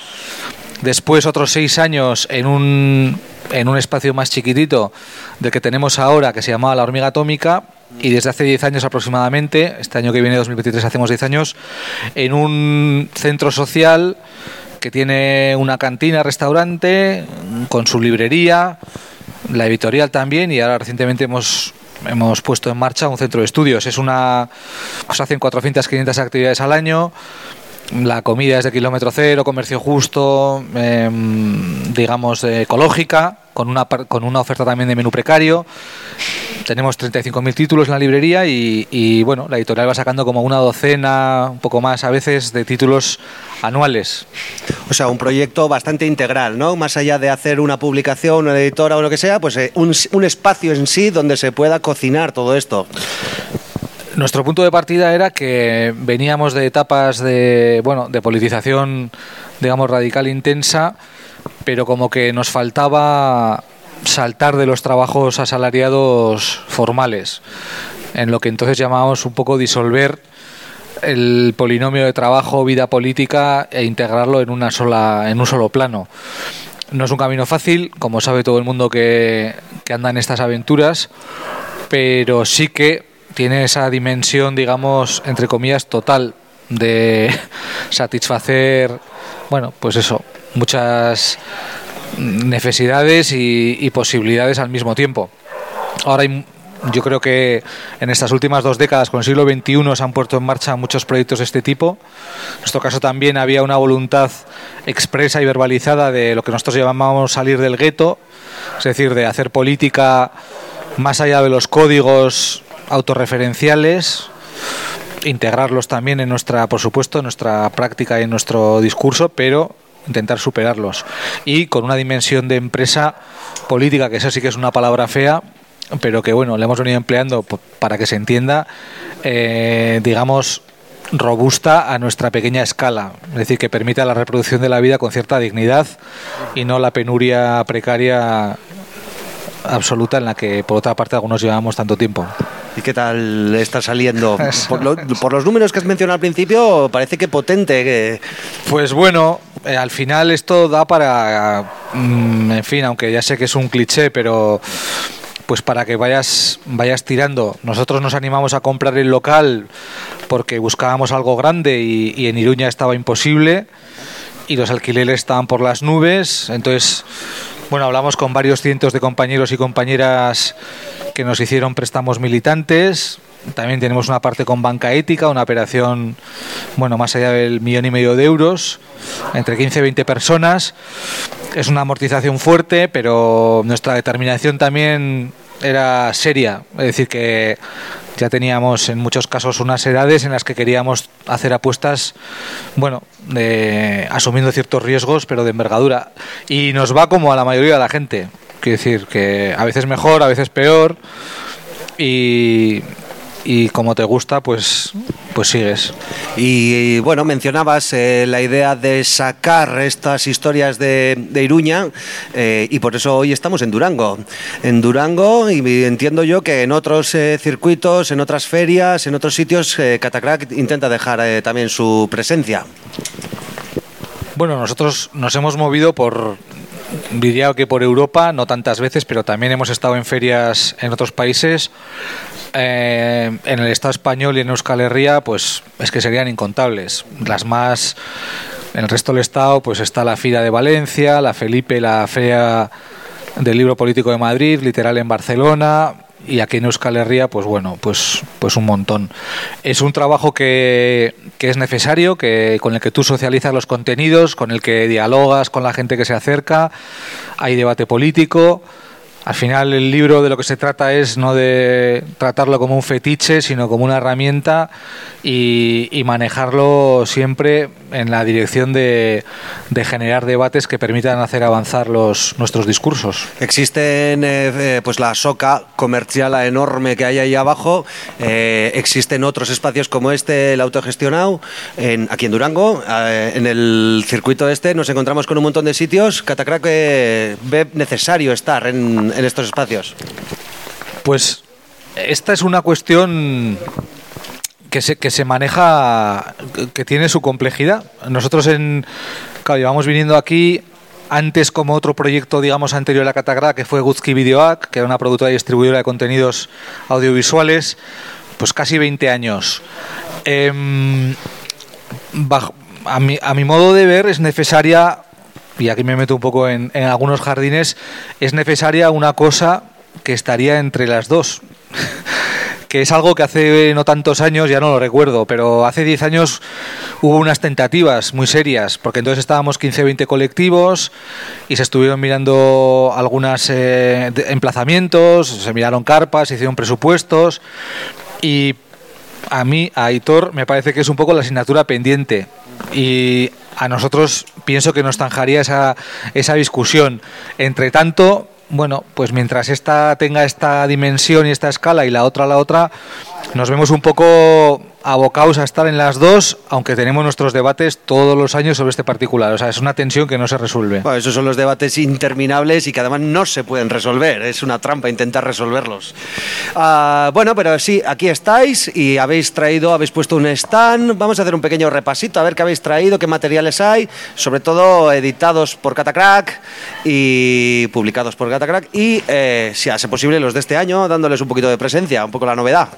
H: Después otros seis años en un, en un espacio más chiquitito del que tenemos ahora, que se llamaba La Hormiga Atómica. Y desde hace 10 años aproximadamente, este año que viene, 2023, hacemos 10 años, en un centro social que tiene una cantina, restaurante, con su librería, la editorial también, y ahora recientemente hemos hemos puesto en marcha un centro de estudios. Es una se hacen 400 500 actividades al año. La comida es de kilómetro cero, comercio justo, em, digamos ecológica, con una con una oferta también de menú precario. Tenemos 35.000 títulos en la librería y, y, bueno, la editorial va sacando como una docena, un poco más a veces, de títulos anuales.
G: O sea, un proyecto bastante integral, ¿no? Más allá de hacer una publicación, una editora o lo que sea, pues eh, un, un espacio en sí donde se pueda cocinar todo esto.
H: Nuestro punto de partida era que veníamos de etapas de, bueno, de politización, digamos, radical intensa, pero como que nos faltaba saltar de los trabajos asalariados formales, en lo que entonces llamábamos un poco disolver el polinomio de trabajo, vida política e integrarlo en una sola, en un solo plano. No es un camino fácil, como sabe todo el mundo que, que anda en estas aventuras, pero sí que tiene esa dimensión, digamos, entre comillas, total de satisfacer, bueno, pues eso, muchas necesidades y, posibilidades al mismo tiempo. Ahora yo creo que en estas últimas dos décadas, con el siglo XXI, se han puesto en marcha muchos proyectos de este tipo. En nuestro caso también había una voluntad expresa y verbalizada de lo que nosotros llamábamos salir del gueto, es decir, de hacer política más allá de los códigos autorreferenciales, integrarlos también en nuestra, por supuesto, en nuestra práctica y en nuestro discurso, pero intentar superarlos. Y con una dimensión de empresa política, que eso sí que es una palabra fea, pero que bueno, le hemos venido empleando para que se entienda, eh, digamos, robusta a nuestra pequeña escala, es decir, que permita la reproducción de la vida con cierta dignidad y no la penuria precaria absoluta en la que por otra parte algunos llevamos tanto tiempo.
G: ¿Y qué tal está saliendo? Por, lo- por los números que has mencionado al principio, parece que potente. Que...
H: Pues bueno, eh, al final esto da para, mm, en fin, aunque ya sé que es un cliché, pero pues para que vayas, vayas tirando. Nosotros nos animamos a comprar el local porque buscábamos algo grande y, y en Iruña estaba imposible y los alquileres estaban por las nubes. Entonces, bueno, hablamos con varios cientos de compañeros y compañeras que nos hicieron préstamos militantes. También tenemos una parte con banca ética, una operación, bueno, más allá del millón y medio de euros, entre 15 y 20 personas. Es una amortización fuerte, pero nuestra determinación también era seria. Es decir, que ya teníamos en muchos casos unas edades en las que queríamos hacer apuestas, bueno, de, asumiendo ciertos riesgos, pero de envergadura. Y nos va como a la mayoría de la gente. Quiero decir que a veces mejor, a veces peor. Y, y como te gusta, pues, pues sigues.
G: Y bueno, mencionabas eh, la idea de sacar estas historias de, de Iruña eh, y por eso hoy estamos en Durango. En Durango y entiendo yo que en otros eh, circuitos, en otras ferias, en otros sitios, Catacrack intenta dejar también su presencia.
H: Bueno, nosotros nos hemos movido por, diría que por Europa, no tantas veces, pero también hemos estado en ferias en otros países. Eh, en el Estado español y en Euskal Herria, pues es que serían incontables. Las más. En el resto del Estado, pues está la Fira de Valencia, la Felipe, la Feria del Libro Político de Madrid, literal en Barcelona. Y aquí en Euskal Herria, pues bueno, pues, pues un montón. Es un trabajo que, que es necesario, que, con el que tú socializas los contenidos, con el que dialogas con la gente que se acerca, hay debate político. Al final el libro de lo que se trata es no de tratarlo como un fetiche, sino como una herramienta y, y manejarlo siempre en la dirección de, de, generar debates que permitan hacer avanzar los, nuestros discursos.
G: Existen eh, eh, pues la soca comercial enorme que hay ahí abajo, eh, existen otros espacios como este, el autogestionado, en, aquí en Durango, eh, en el circuito este nos encontramos con un montón de sitios. Catacrack ve necesario estar en, en estos espacios.
H: Pues esta es una cuestión que se, que se maneja, que tiene su complejidad. Nosotros en, claro, llevamos viniendo aquí antes como otro proyecto, digamos, anterior a la Catagra, que fue Guzki Videoac, que era una productora y distribuidora de contenidos audiovisuales, pues casi 20 años. Bajo, a, mi, a mi modo de ver es necesaria, y aquí me meto un poco en, en algunos jardines, es necesaria una cosa que estaría entre las dos que es algo que hace no tantos años, ya no lo recuerdo, pero hace 10 años hubo unas tentativas muy serias, porque entonces estábamos 15 o 20 colectivos y se estuvieron mirando algunos eh, emplazamientos, se miraron carpas, se hicieron presupuestos y a mí, a Aitor, me parece que es un poco la asignatura pendiente y a nosotros pienso que nos zanjaría esa, esa discusión. Entre tanto, bueno, pues mientras esta tenga esta dimensión y esta escala y la otra la otra, nos vemos un poco abocados a estar en las dos, aunque tenemos nuestros debates todos los años sobre este particular. O sea, es una tensión que no se resuelve.
G: Esos son los debates interminables y que además no se pueden resolver. Es una trampa intentar resolverlos. Uh, bueno, pero sí, aquí estáis y habéis traído, habéis puesto un stand. Vamos a hacer un pequeño repasito, a ver qué habéis traído, qué materiales hay, sobre todo editados por Catacrack y publicados por Catacrack y, eh, si hace posible, los de este año, dándoles un poquito de presencia, un poco la novedad.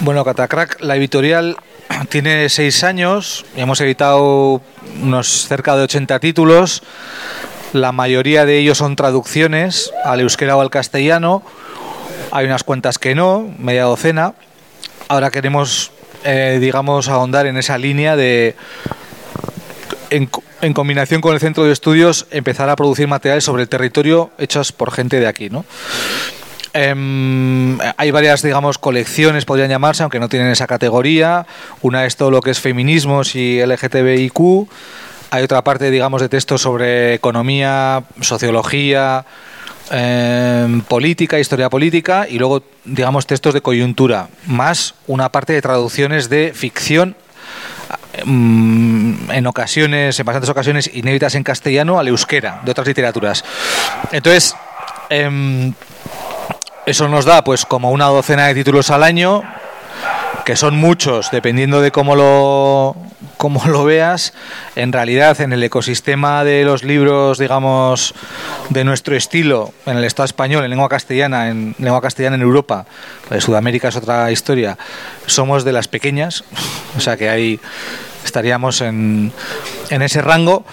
H: Bueno, Catacrack, la editorial tiene seis años, hemos editado unos cerca de 80 títulos, la mayoría de ellos son traducciones al euskera o al castellano, hay unas cuantas que no, media docena. Ahora queremos, eh, digamos, ahondar en esa línea de, en, en, combinación con el centro de estudios, empezar a producir materiales sobre el territorio hechos por gente de aquí, ¿no? Eh, hay varias, digamos, colecciones, podrían llamarse, aunque no tienen esa categoría. Una es todo lo que es feminismos y LGTBIQ. Hay otra parte, digamos, de textos sobre economía, sociología, eh, política, historia política y luego, digamos, textos de coyuntura, más una parte de traducciones de ficción en ocasiones, en bastantes ocasiones inéditas en castellano al euskera, de otras literaturas. Entonces, eh, eso nos da pues como una docena de títulos al año, que son muchos, dependiendo de cómo lo, como lo veas, en realidad en el ecosistema de los libros, digamos, de nuestro estilo, en el Estado español, en lengua castellana, en lengua castellana en Europa, de Sudamérica es otra historia, somos de las pequeñas, o sea que ahí estaríamos en, en ese rango.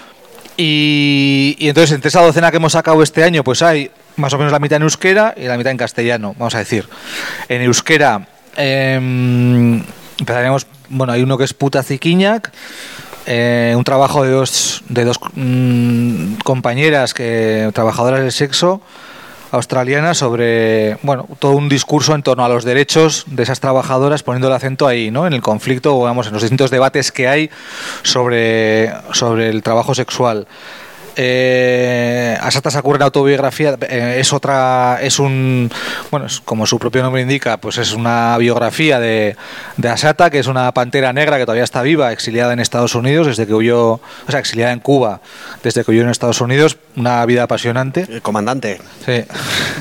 H: Y, y entonces, entre esa docena que hemos sacado este año, pues hay más o menos la mitad en euskera y la mitad en castellano, vamos a decir. En euskera em, empezaríamos, bueno, hay uno que es Puta Ziquiñac, eh, un trabajo de dos, de dos mm, compañeras que trabajadoras del sexo australianas sobre bueno todo un discurso en torno a los derechos de esas trabajadoras poniendo el acento ahí no en el conflicto o en los distintos debates que hay sobre sobre el trabajo sexual eh, Asata Sakura en autobiografía eh, es otra es un bueno es como su propio nombre indica pues es una biografía de, de Asata que es una pantera negra que todavía está viva exiliada en Estados Unidos desde que huyó o sea exiliada en Cuba desde que huyó en Estados Unidos una vida apasionante
G: El comandante.
H: Sí.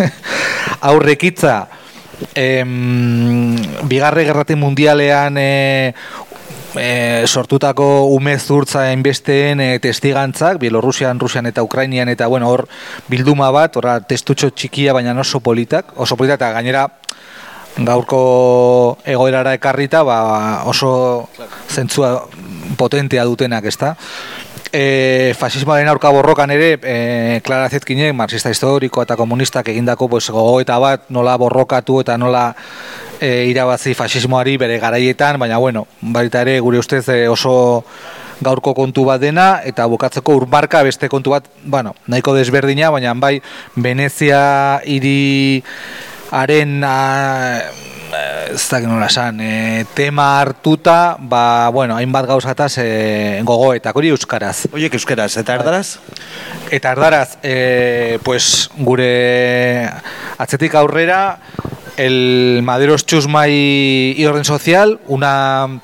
H: Aurrekitza, em, bigarre gerrate mundialean e, e, sortutako umezurtza enbesteen e, testigantzak, Bielorrusian, Rusian eta Ukrainian, eta bueno, hor bilduma bat, horra testutxo txikia, baina oso politak, oso politak, eta gainera gaurko egoerara ekarrita, ba, oso zentzua potentea dutenak, ezta? E, fasismoaren aurka borrokan ere e, Clara Zetkinek, marxista historiko eta komunistak egindako pues, gogoeta bat nola borrokatu eta nola e, irabazi fasismoari bere garaietan, baina bueno, baita ere gure ustez e, oso gaurko kontu bat dena eta bukatzeko urbarka beste kontu bat, bueno, nahiko desberdina, baina bai Venezia hiri haren ez dakit nola esan, e, tema hartuta, ba, bueno, hainbat gauzataz e, gogoetak, hori euskaraz.
G: Oiek euskeraz, eta erdaraz?
H: Eta erdaraz, e, pues, gure atzetik aurrera, el Maderos Chusmai y Orden Social, una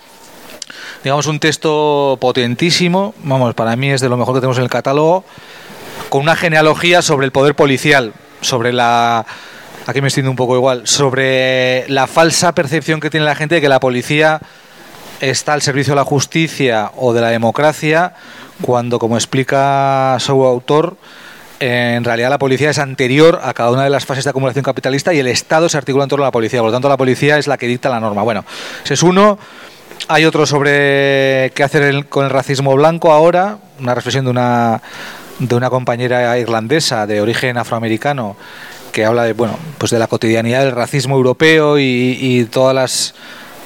H: digamos un texto potentísimo, vamos, para mí es de lo mejor que tenemos en el catálogo, con una genealogía sobre el poder policial, sobre la aquí me extiendo un poco igual, sobre la falsa percepción que tiene la gente de que la policía está al servicio de la justicia o de la democracia, cuando, como explica su autor, en realidad la policía es anterior a cada una de las fases de acumulación capitalista y el Estado se articula en torno a la policía. Por lo tanto, la policía es la que dicta la norma. Bueno, ese es uno. Hay otro sobre qué hacer con el racismo blanco ahora, una reflexión de una, de una compañera irlandesa de origen afroamericano que habla de bueno pues de la cotidianidad del racismo europeo y, todas las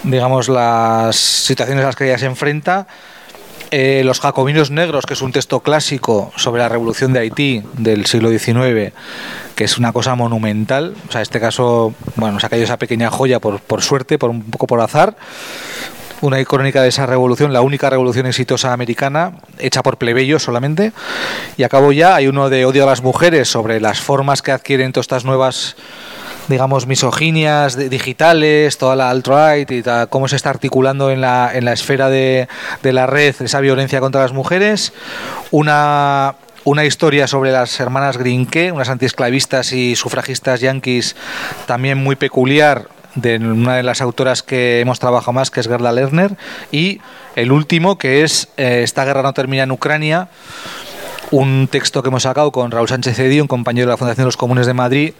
H: digamos las situaciones a las que ella se enfrenta eh, Los Jacobinos Negros, que es un texto clásico sobre la revolución de Haití del siglo XIX, que es una cosa monumental. O sea, en este caso, bueno, se ha caído esa pequeña joya por, por suerte, por un poco por azar. Una crónica de esa revolución, la única revolución exitosa americana, hecha por plebeyos solamente. Y acabo ya, hay uno de odio a las mujeres sobre las formas que adquieren todas estas nuevas digamos, misoginias digitales, toda la alt-right y cómo se está articulando en la, en la esfera de, de la red esa violencia contra las mujeres. Una, una historia sobre las hermanas Grinke, unas antiesclavistas y sufragistas yanquis, también muy peculiar, de una de las autoras que hemos trabajado más, que es Gerda Lerner. Y el último, que es eh, Esta guerra no termina en Ucrania, un texto que hemos sacado con Raúl Sánchez Edí, un compañero de la Fundación de los Comunes de Madrid,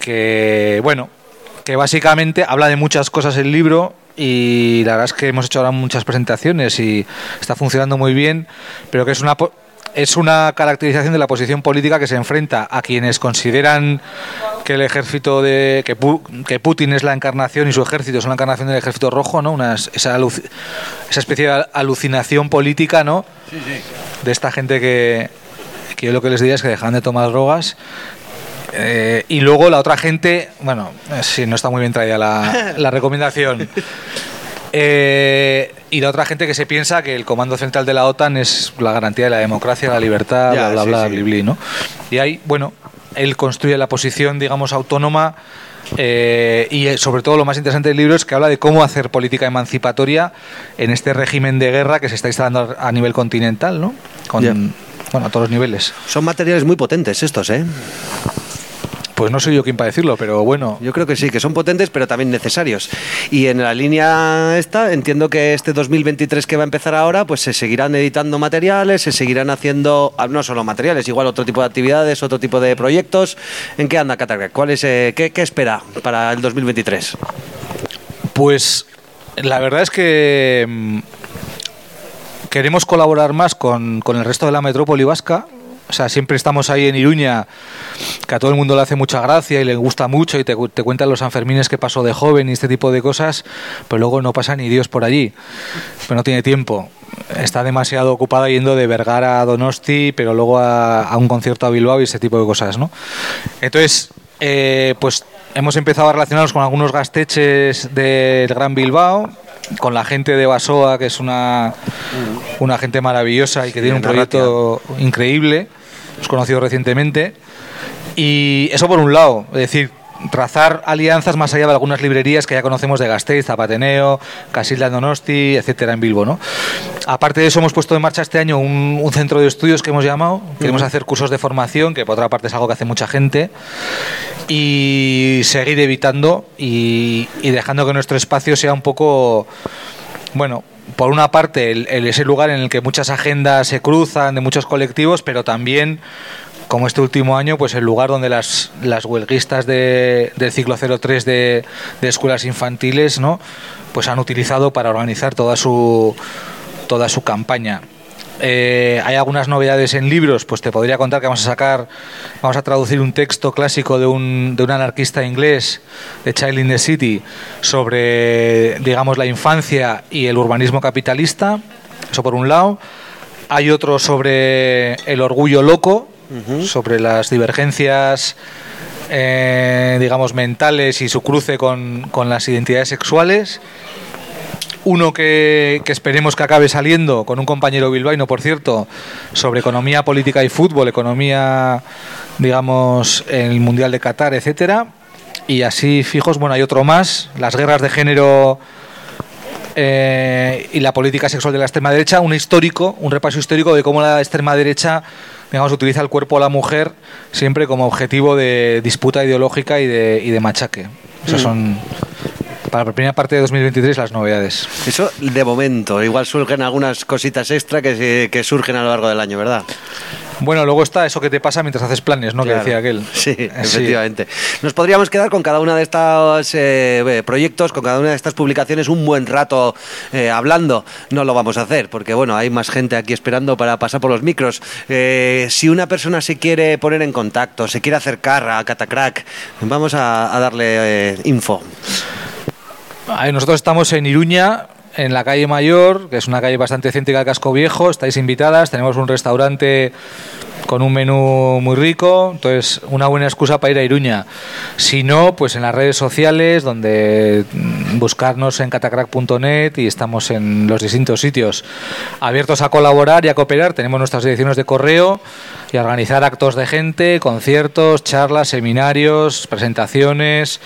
H: que, bueno, que básicamente habla de muchas cosas el libro y la verdad es que hemos hecho ahora muchas presentaciones y está funcionando muy bien, pero que es una... Es una caracterización de la posición política que se enfrenta a quienes consideran que el ejército de que, Pu- que Putin es la encarnación y su ejército es una encarnación del ejército rojo, ¿no? Una, esa, aluci- esa especie de alucinación política, ¿no? De esta gente que, que yo lo que les diría es que dejan de tomar drogas eh, y luego la otra gente, bueno, eh, sí, no está muy bien traída la, la recomendación. Eh, y la otra gente que se piensa que el comando central de la OTAN es la garantía de la democracia, la libertad,
G: Ya,
H: bla, bla,
G: sí,
H: bla,
G: sí.
H: bli, bli, ¿no? Y ahí, bueno, él construye la posición, digamos, autónoma. eh, y eh, sobre todo lo más interesante del libro es que habla de cómo hacer política emancipatoria en este régimen de guerra que se está instalando a nivel continental, ¿no? Con,
G: Ya.
H: bueno, a todos los niveles.
G: Son materiales muy potentes estos, ¿eh?
H: Pues no soy yo quien para decirlo, pero bueno.
G: Yo creo que sí, que son potentes, pero también necesarios. Y en la línea esta, entiendo que este 2023 que va a empezar ahora, pues se seguirán editando materiales, se seguirán haciendo, ah, no solo materiales, igual otro tipo de actividades, otro tipo de proyectos. ¿En qué anda Catarga? ¿Cuál es, eh, qué, qué espera para el 2023?
H: Pues la verdad es que mm, queremos colaborar más con, con el resto de la metrópoli vasca. O sea, siempre estamos ahí en Iruña, que a todo el mundo le hace mucha gracia y le gusta mucho y te, te cuentan los Sanfermines que pasó de joven y este tipo de cosas, pero luego no pasa ni Dios por allí, pero no tiene tiempo. Está demasiado ocupada yendo de Vergara a Donosti, pero luego a, un concierto a Bilbao y ese tipo de cosas, ¿no? Entonces, eh, pues hemos empezado a relacionarnos con algunos gasteches del Gran Bilbao, con la gente de Basoa, que es una, una gente maravillosa y que tiene un proyecto increíble, hemos conocido recientemente. Y eso por un lado, es decir, trazar alianzas más allá de algunas librerías que ya conocemos de Gasteiz, Zapateneo, Casilda Donosti, etcétera, en Bilbo, ¿no? Aparte de eso, hemos puesto en marcha este año un, un centro de estudios que hemos llamado. Queremos hacer cursos de formación, que por otra parte es algo que hace mucha gente, y seguir evitando y, y dejando que nuestro espacio sea un poco, bueno, por una parte, el, el- ese lugar en el que muchas agendas se cruzan de muchos colectivos, pero también como este último año, pues el lugar donde las, huelguistas de, del ciclo 03 de, de escuelas infantiles, ¿no? Pues han utilizado para organizar toda su toda su campaña. Eh, hay algunas novedades en libros, pues te podría contar que vamos a sacar, vamos a traducir un texto clásico de un, de un anarquista inglés, de Child in the City, sobre, digamos, la infancia y el urbanismo capitalista, eso por un lado. Hay otro sobre el orgullo loco, sobre las divergencias, eh, digamos, mentales y su cruce con, con las identidades sexuales. Uno que, esperemos que acabe saliendo con un compañero bilbaíno, por cierto, sobre economía, política y fútbol, economía, digamos, en el Mundial de Qatar, etcétera. Y así fijos, bueno, hay otro más, las guerras de género eh, y la política sexual de la extrema derecha, un histórico, un repaso histórico de cómo la extrema derecha, digamos, utiliza el cuerpo de la mujer siempre como objetivo de disputa ideológica y de, y de machaque. Esas
G: Mm.
H: son, para la primera parte de 2023, las novedades.
G: Eso de momento, igual surgen algunas cositas extra que, que surgen a lo largo del año, ¿verdad?
H: Bueno, luego está eso que te pasa mientras haces planes, ¿no?
G: Claro.
H: Que decía aquel.
G: Sí,
H: Sí.
G: efectivamente. Nos podríamos quedar con cada una de estos eh, eh, proyectos, con cada una de estas publicaciones un buen rato eh, hablando. No lo vamos a hacer porque, bueno, hay más gente aquí esperando para pasar por los micros. Eh, si una persona se quiere poner en contacto, se quiere acercar a Catacrack, vamos a, a darle info.
H: Nosotros estamos en Iruña, en la calle Mayor, que es una calle bastante céntrica del casco viejo. Estáis invitadas. Tenemos un restaurante con un menú muy rico. Entonces, una buena excusa para ir a Iruña. Si no, pues en las redes sociales, donde mm, buscarnos en catacrack.net y estamos en los distintos sitios. Abiertos a colaborar y a cooperar. Tenemos nuestras direcciones de correo y a organizar actos de gente, conciertos, charlas, seminarios, presentaciones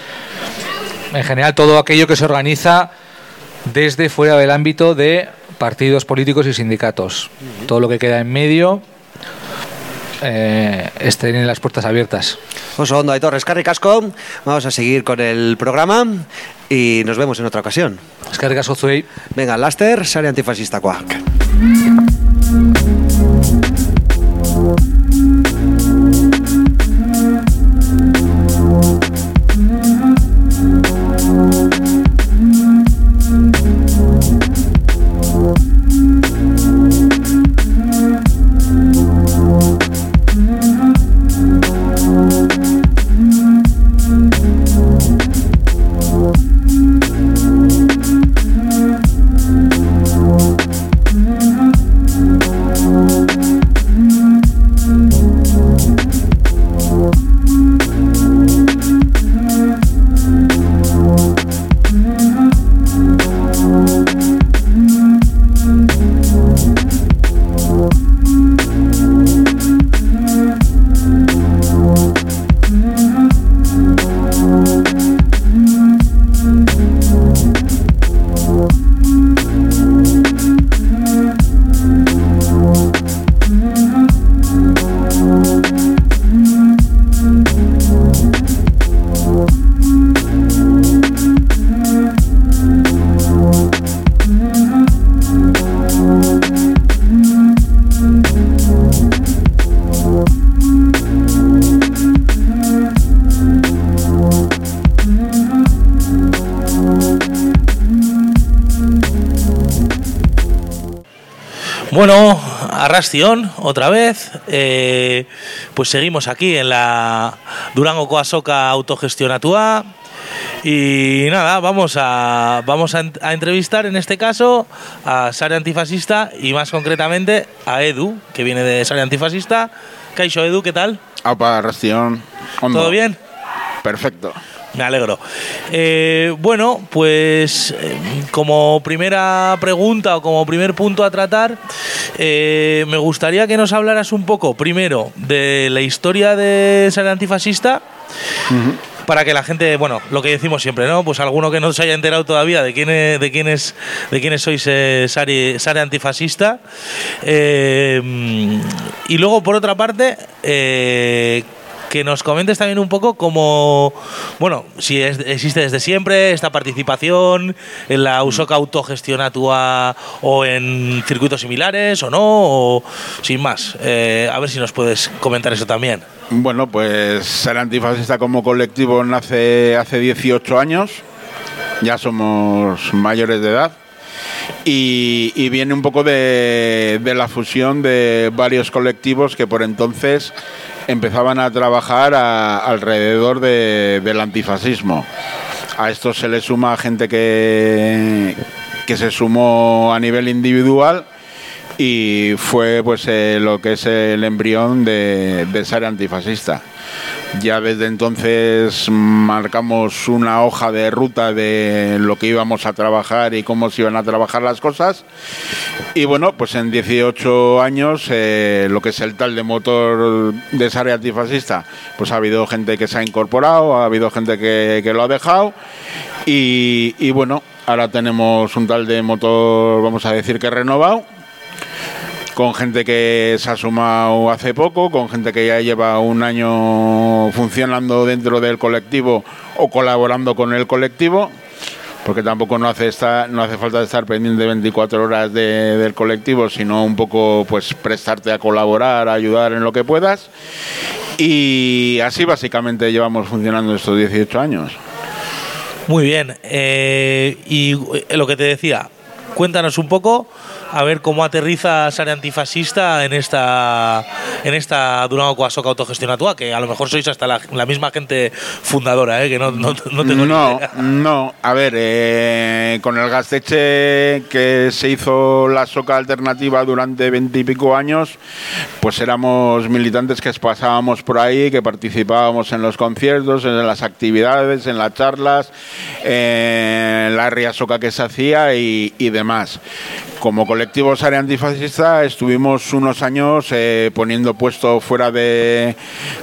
H: en general todo aquello que se organiza desde fuera del ámbito de partidos políticos y sindicatos. Todo lo que queda en medio eh, estén en las puertas abiertas.
G: Oso Ondo Aitor Escarri Casco, vamos a seguir con el programa y nos vemos en otra ocasión.
H: Eskerrik asko zuei.
G: Venga, Laster, sare antifascistakoak.
I: Thank
C: Bueno, Arrastion, otra vez. Eh, pues seguimos aquí en la Durango Coasoca Autogestionatua. Y nada, vamos a vamos a, a entrevistar en este caso a Sare Antifascista y más concretamente a Edu, que viene de Sare Antifascista. Kaixo Edu, ¿qué tal?
I: Apa, Arrastion. Ondo.
C: ¿Todo bien?
I: Perfecto.
C: Me alegro. Eh, bueno, pues eh, como primera pregunta o como primer punto a tratar, eh, me gustaría que nos hablaras un poco, primero, de la historia de ser antifascista. Para que la gente, bueno, lo que decimos siempre, ¿no? Pues alguno que no se haya enterado todavía de quién es, de quién es, de quiénes sois eh, Sare, antifascista. Y luego, por otra parte, que nos comentes también un poco cómo, bueno, si existe desde siempre esta participación en la USOC autogestionatua o en circuitos similares o no, o sin más. Eh, a ver si nos puedes comentar eso también.
I: Bueno, pues ser antifascista como colectivo nace hace 18 años. Ya somos mayores de edad. Y, y viene un poco de, de la fusión de varios colectivos que por entonces empezaban a trabajar alrededor de- del antifascismo. A esto se le suma gente que, que se sumó a nivel individual y fue pues eh, lo que es el embrión de, de ser antifascista. Ya desde entonces marcamos una hoja de ruta de lo que íbamos a trabajar y cómo se iban a trabajar las cosas. Y bueno, pues en 18 años eh, lo que es el tal de motor de esa área antifascista, pues ha habido gente que se ha incorporado, ha habido gente que, que lo ha dejado y, y bueno, ahora tenemos un tal de motor, vamos a decir que renovado, con gente que se ha sumado hace poco, con gente que ya lleva un año funcionando dentro del colectivo o colaborando con el colectivo, porque tampoco no hace, estar, no hace falta estar pendiente 24 horas de- del colectivo, sino un poco pues prestarte a colaborar, a ayudar en lo que puedas. Y así básicamente llevamos funcionando estos 18 años.
C: Muy bien. eh, y eh, lo que te decía, cuéntanos un poco a ver cómo aterriza Sare Antifascista en esta en esta Durango Coasoca Autogestionatua, que a lo mejor sois hasta la, la misma gente fundadora, ¿eh? que no, no, no tengo
I: no,
C: idea.
I: no. A ver, eh, con el Gasteche que se hizo la soca alternativa durante veintipico años, pues éramos militantes que pasábamos por ahí, que participábamos en los conciertos, en las actividades, en las charlas, eh, en la ría soca que se hacía y, y demás. Como colectivo Sare Antifascista estuvimos unos años eh, poniendo puesto fuera de,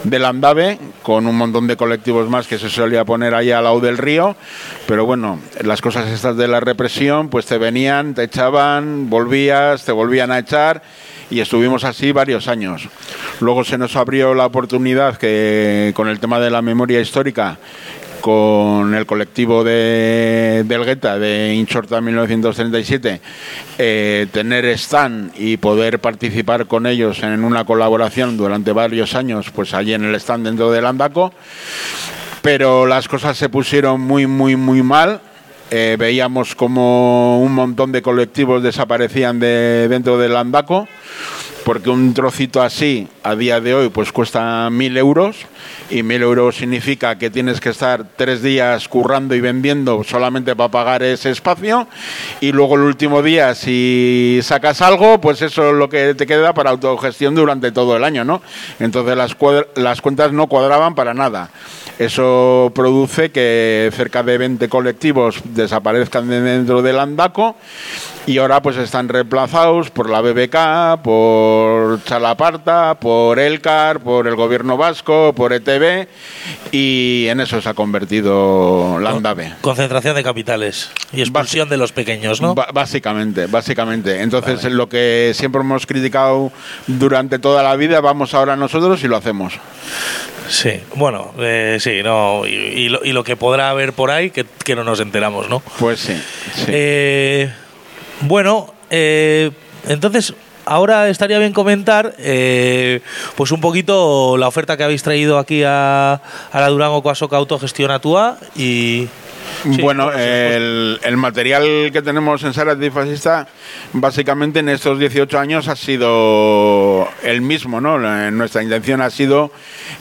I: del Andave con un montón de colectivos más que se solía poner ahí al lado del río, pero bueno, las cosas estas de la represión pues te venían, te echaban, volvías, te volvían a echar y estuvimos así varios años. Luego se nos abrió la oportunidad que con el tema de la memoria histórica con el colectivo de, del de Inchorta 1937 eh, tener stand y poder participar con ellos en una colaboración durante varios años pues allí en el stand dentro del Andaco. Pero las cosas se pusieron muy muy muy mal. Eh, veíamos como un montón de colectivos desaparecían de dentro del Andaco porque un trocito así a día de hoy pues cuesta mil euros y mil euros significa que tienes que estar tres días currando y vendiendo solamente para pagar ese espacio y luego el último día si sacas algo pues eso es lo que te queda para autogestión durante todo el año ¿no? entonces las, las cuentas no cuadraban para nada eso produce que cerca de 20 colectivos desaparezcan de dentro del Andaco y ahora pues están reemplazados por la BBK, por Chalaparta, por Elcar, por el gobierno vasco, por ETB y en eso se ha convertido la Andave.
C: Concentración de capitales y expulsión de los pequeños, ¿no?
I: Básicamente, básicamente. Entonces, lo que siempre hemos criticado durante toda la vida, vamos ahora nosotros y lo hacemos.
C: Sí, bueno, eh, sí, no, y, y lo, y lo que podrá haber por ahí que, que no nos enteramos, ¿no?
I: Pues sí. sí.
C: Eh, bueno, eh, entonces ahora estaría bien comentar eh, pues un poquito la oferta que habéis traído aquí a, a la Durango Coasoca Autogestión Atua y, Sí,
I: bueno,
C: por supuesto.
I: el, el material que tenemos en Sala Antifascista, básicamente en estos 18 años ha sido el mismo, ¿no? Nuestra intención ha sido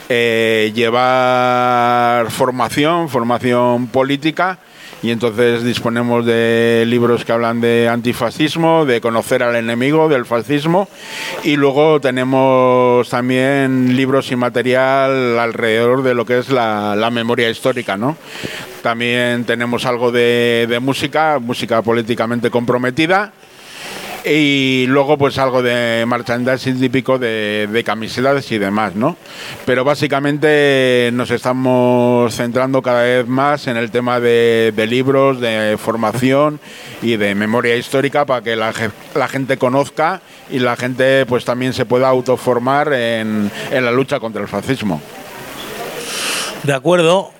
I: eh, llevar formación, formación política, y entonces disponemos de libros que hablan de antifascismo, de conocer al enemigo del fascismo, y luego tenemos también libros y material alrededor de lo que es la, memoria histórica, ¿no? También tenemos algo de música, música políticamente comprometida. Y luego pues algo de merchandising típico de, camisetas y demás, ¿no? Pero básicamente nos estamos centrando cada vez más en el tema de, libros, de formación y de memoria histórica para que la, la gente conozca y la gente pues también se pueda autoformar en, en la lucha contra el fascismo.
C: De acuerdo.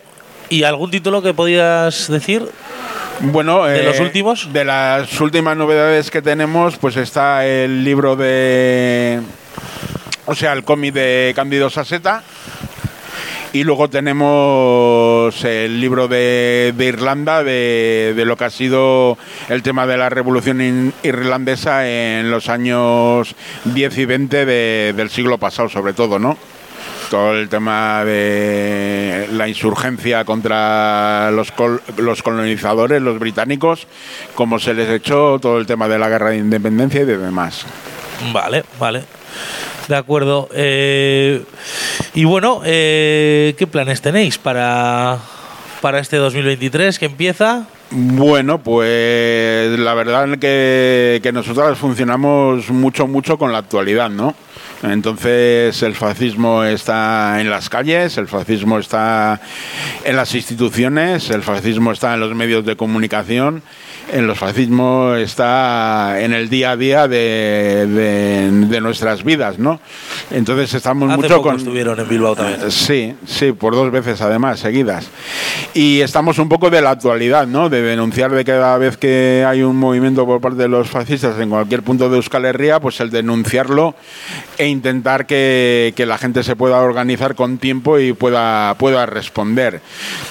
C: ¿Y algún título que podías decir?
I: Bueno,
C: ¿De
I: eh,
C: los últimos?
I: De las últimas novedades que tenemos, pues está el libro de. O sea, el cómic de Cándido Saseta. Y luego tenemos el libro de, de Irlanda, de, de lo que ha sido el tema de la revolución irlandesa en los años 10 y 20 de- del siglo pasado, sobre todo, ¿no? Todo el tema de la insurgencia contra los, col- los colonizadores, los británicos, cómo se les echó, todo el tema de la guerra de independencia y de demás.
C: Vale, vale. De acuerdo. Eh, y bueno, eh, ¿qué planes tenéis para, para este 2023 que empieza?
I: Bueno, pues la verdad que, que nosotros funcionamos mucho, mucho con la actualidad, ¿no? Entonces el fascismo está en las calles, el fascismo está en las instituciones, el fascismo está en los medios de comunicación, el fascismo está en el día a día de, de- de nuestras vidas, ¿no? Entonces estamos
C: Hace
I: mucho
C: poco
I: con...
C: estuvieron en Bilbao también.
I: Sí, sí, por dos veces además, seguidas. Y estamos un poco de la actualidad, ¿no? De denunciar de cada vez que hay un movimiento por parte de los fascistas en cualquier punto de Euskal Herria, pues el denunciarlo e intentar que, que la gente se pueda organizar con tiempo y pueda, pueda responder.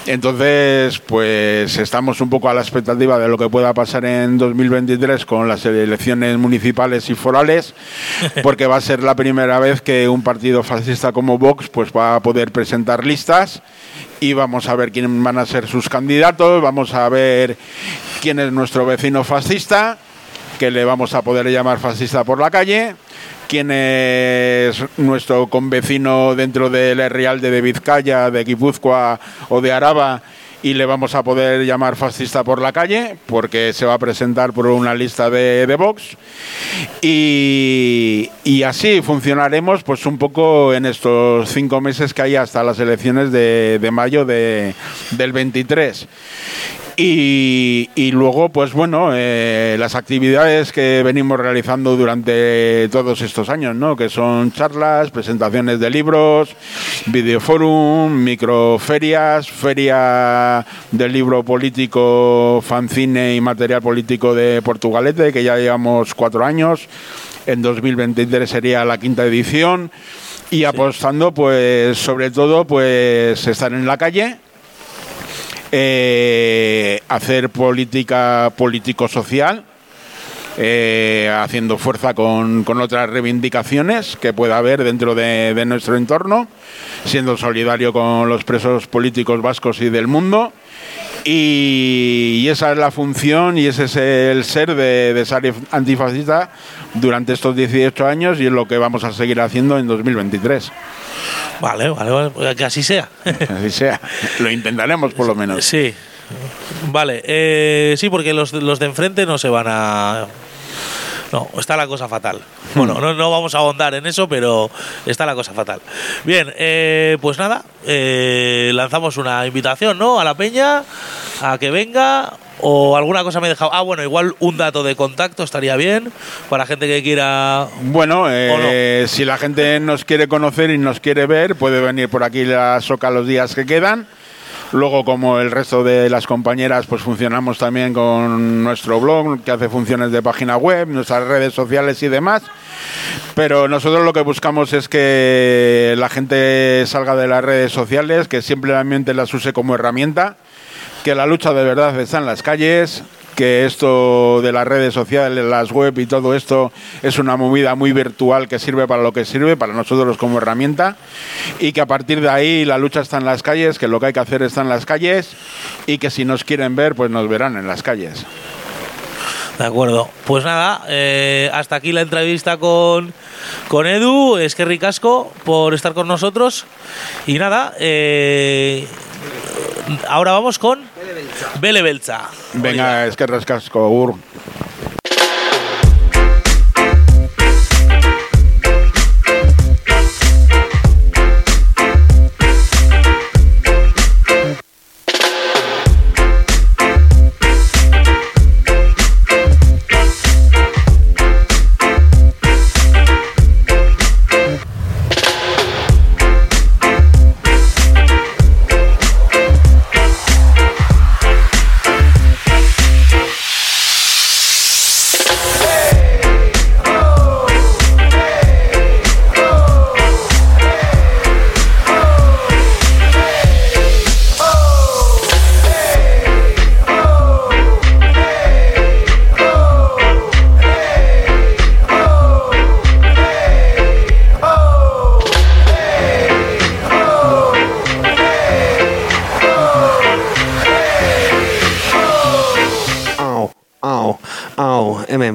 I: Entonces, pues estamos un poco a la expectativa de lo que pueda pasar en 2023 con las elecciones municipales y forales, porque va a ser la primera vez que un partido fascista como Vox pues va a poder presentar listas y vamos a ver quiénes van a ser sus candidatos, vamos a ver quién es nuestro vecino fascista, que le vamos a poder llamar fascista por la calle, quién es nuestro convecino dentro del Realde de Vizcaya, de Guipúzcoa o de Araba y le vamos a poder llamar fascista por la calle porque se va a presentar por una lista de, de Vox. Y, y así funcionaremos pues un poco en estos cinco meses que hay hasta las elecciones de, de mayo de, del 23 y, y luego, pues bueno, eh, las actividades que venimos realizando durante todos estos años, ¿no? Que son charlas, presentaciones de libros, videoforum, microferias, feria del libro político, fanzine y material político de Portugalete, que ya llevamos cuatro años. En 2023 sería la quinta edición. Y apostando, pues, sobre todo, pues, estar en la calle, eh, hacer política político-social, eh, haciendo fuerza con, con otras reivindicaciones que pueda haber dentro de, de nuestro entorno, siendo solidario con los presos políticos vascos y del mundo. Y, esa es la función y ese es el ser de, de Antifascista durante estos 18 años y es lo que vamos a seguir haciendo en 2023.
C: Vale, vale, vale, pues que así sea.
I: Así sea. Lo intentaremos por lo menos.
C: Sí. Vale, eh, sí, porque los, los de enfrente no se van a... No, está la cosa fatal. Bueno, no, no vamos a ahondar en eso, pero está la cosa fatal. Bien, eh, pues nada, eh, lanzamos una invitación, ¿no? A la peña, a que venga, o alguna cosa me he dejado. Ah, bueno, igual un dato de contacto estaría bien para gente que quiera.
I: Bueno, eh, si la gente nos quiere conocer y nos quiere ver, puede venir por aquí la Soca los días que quedan. Luego, como el resto de las compañeras, pues funcionamos también con nuestro blog, que hace funciones de página web, nuestras redes sociales y demás. Pero nosotros lo que buscamos es que la gente salga de las redes sociales, que simplemente las use como herramienta que la lucha de verdad está en las calles, que esto de las redes sociales, las web y todo esto es una movida muy virtual que sirve para lo que sirve, para nosotros como herramienta, y que a partir de ahí la lucha está en las calles, que lo que hay que hacer está en las calles, y que si nos quieren ver, pues nos verán en las calles.
C: De acuerdo. Pues nada, eh, hasta aquí la entrevista con, con Edu. Es que ricasco por estar con nosotros. Y nada, eh, ahora vamos con Bele Belza.
I: Venga, es que rascasco, Ur.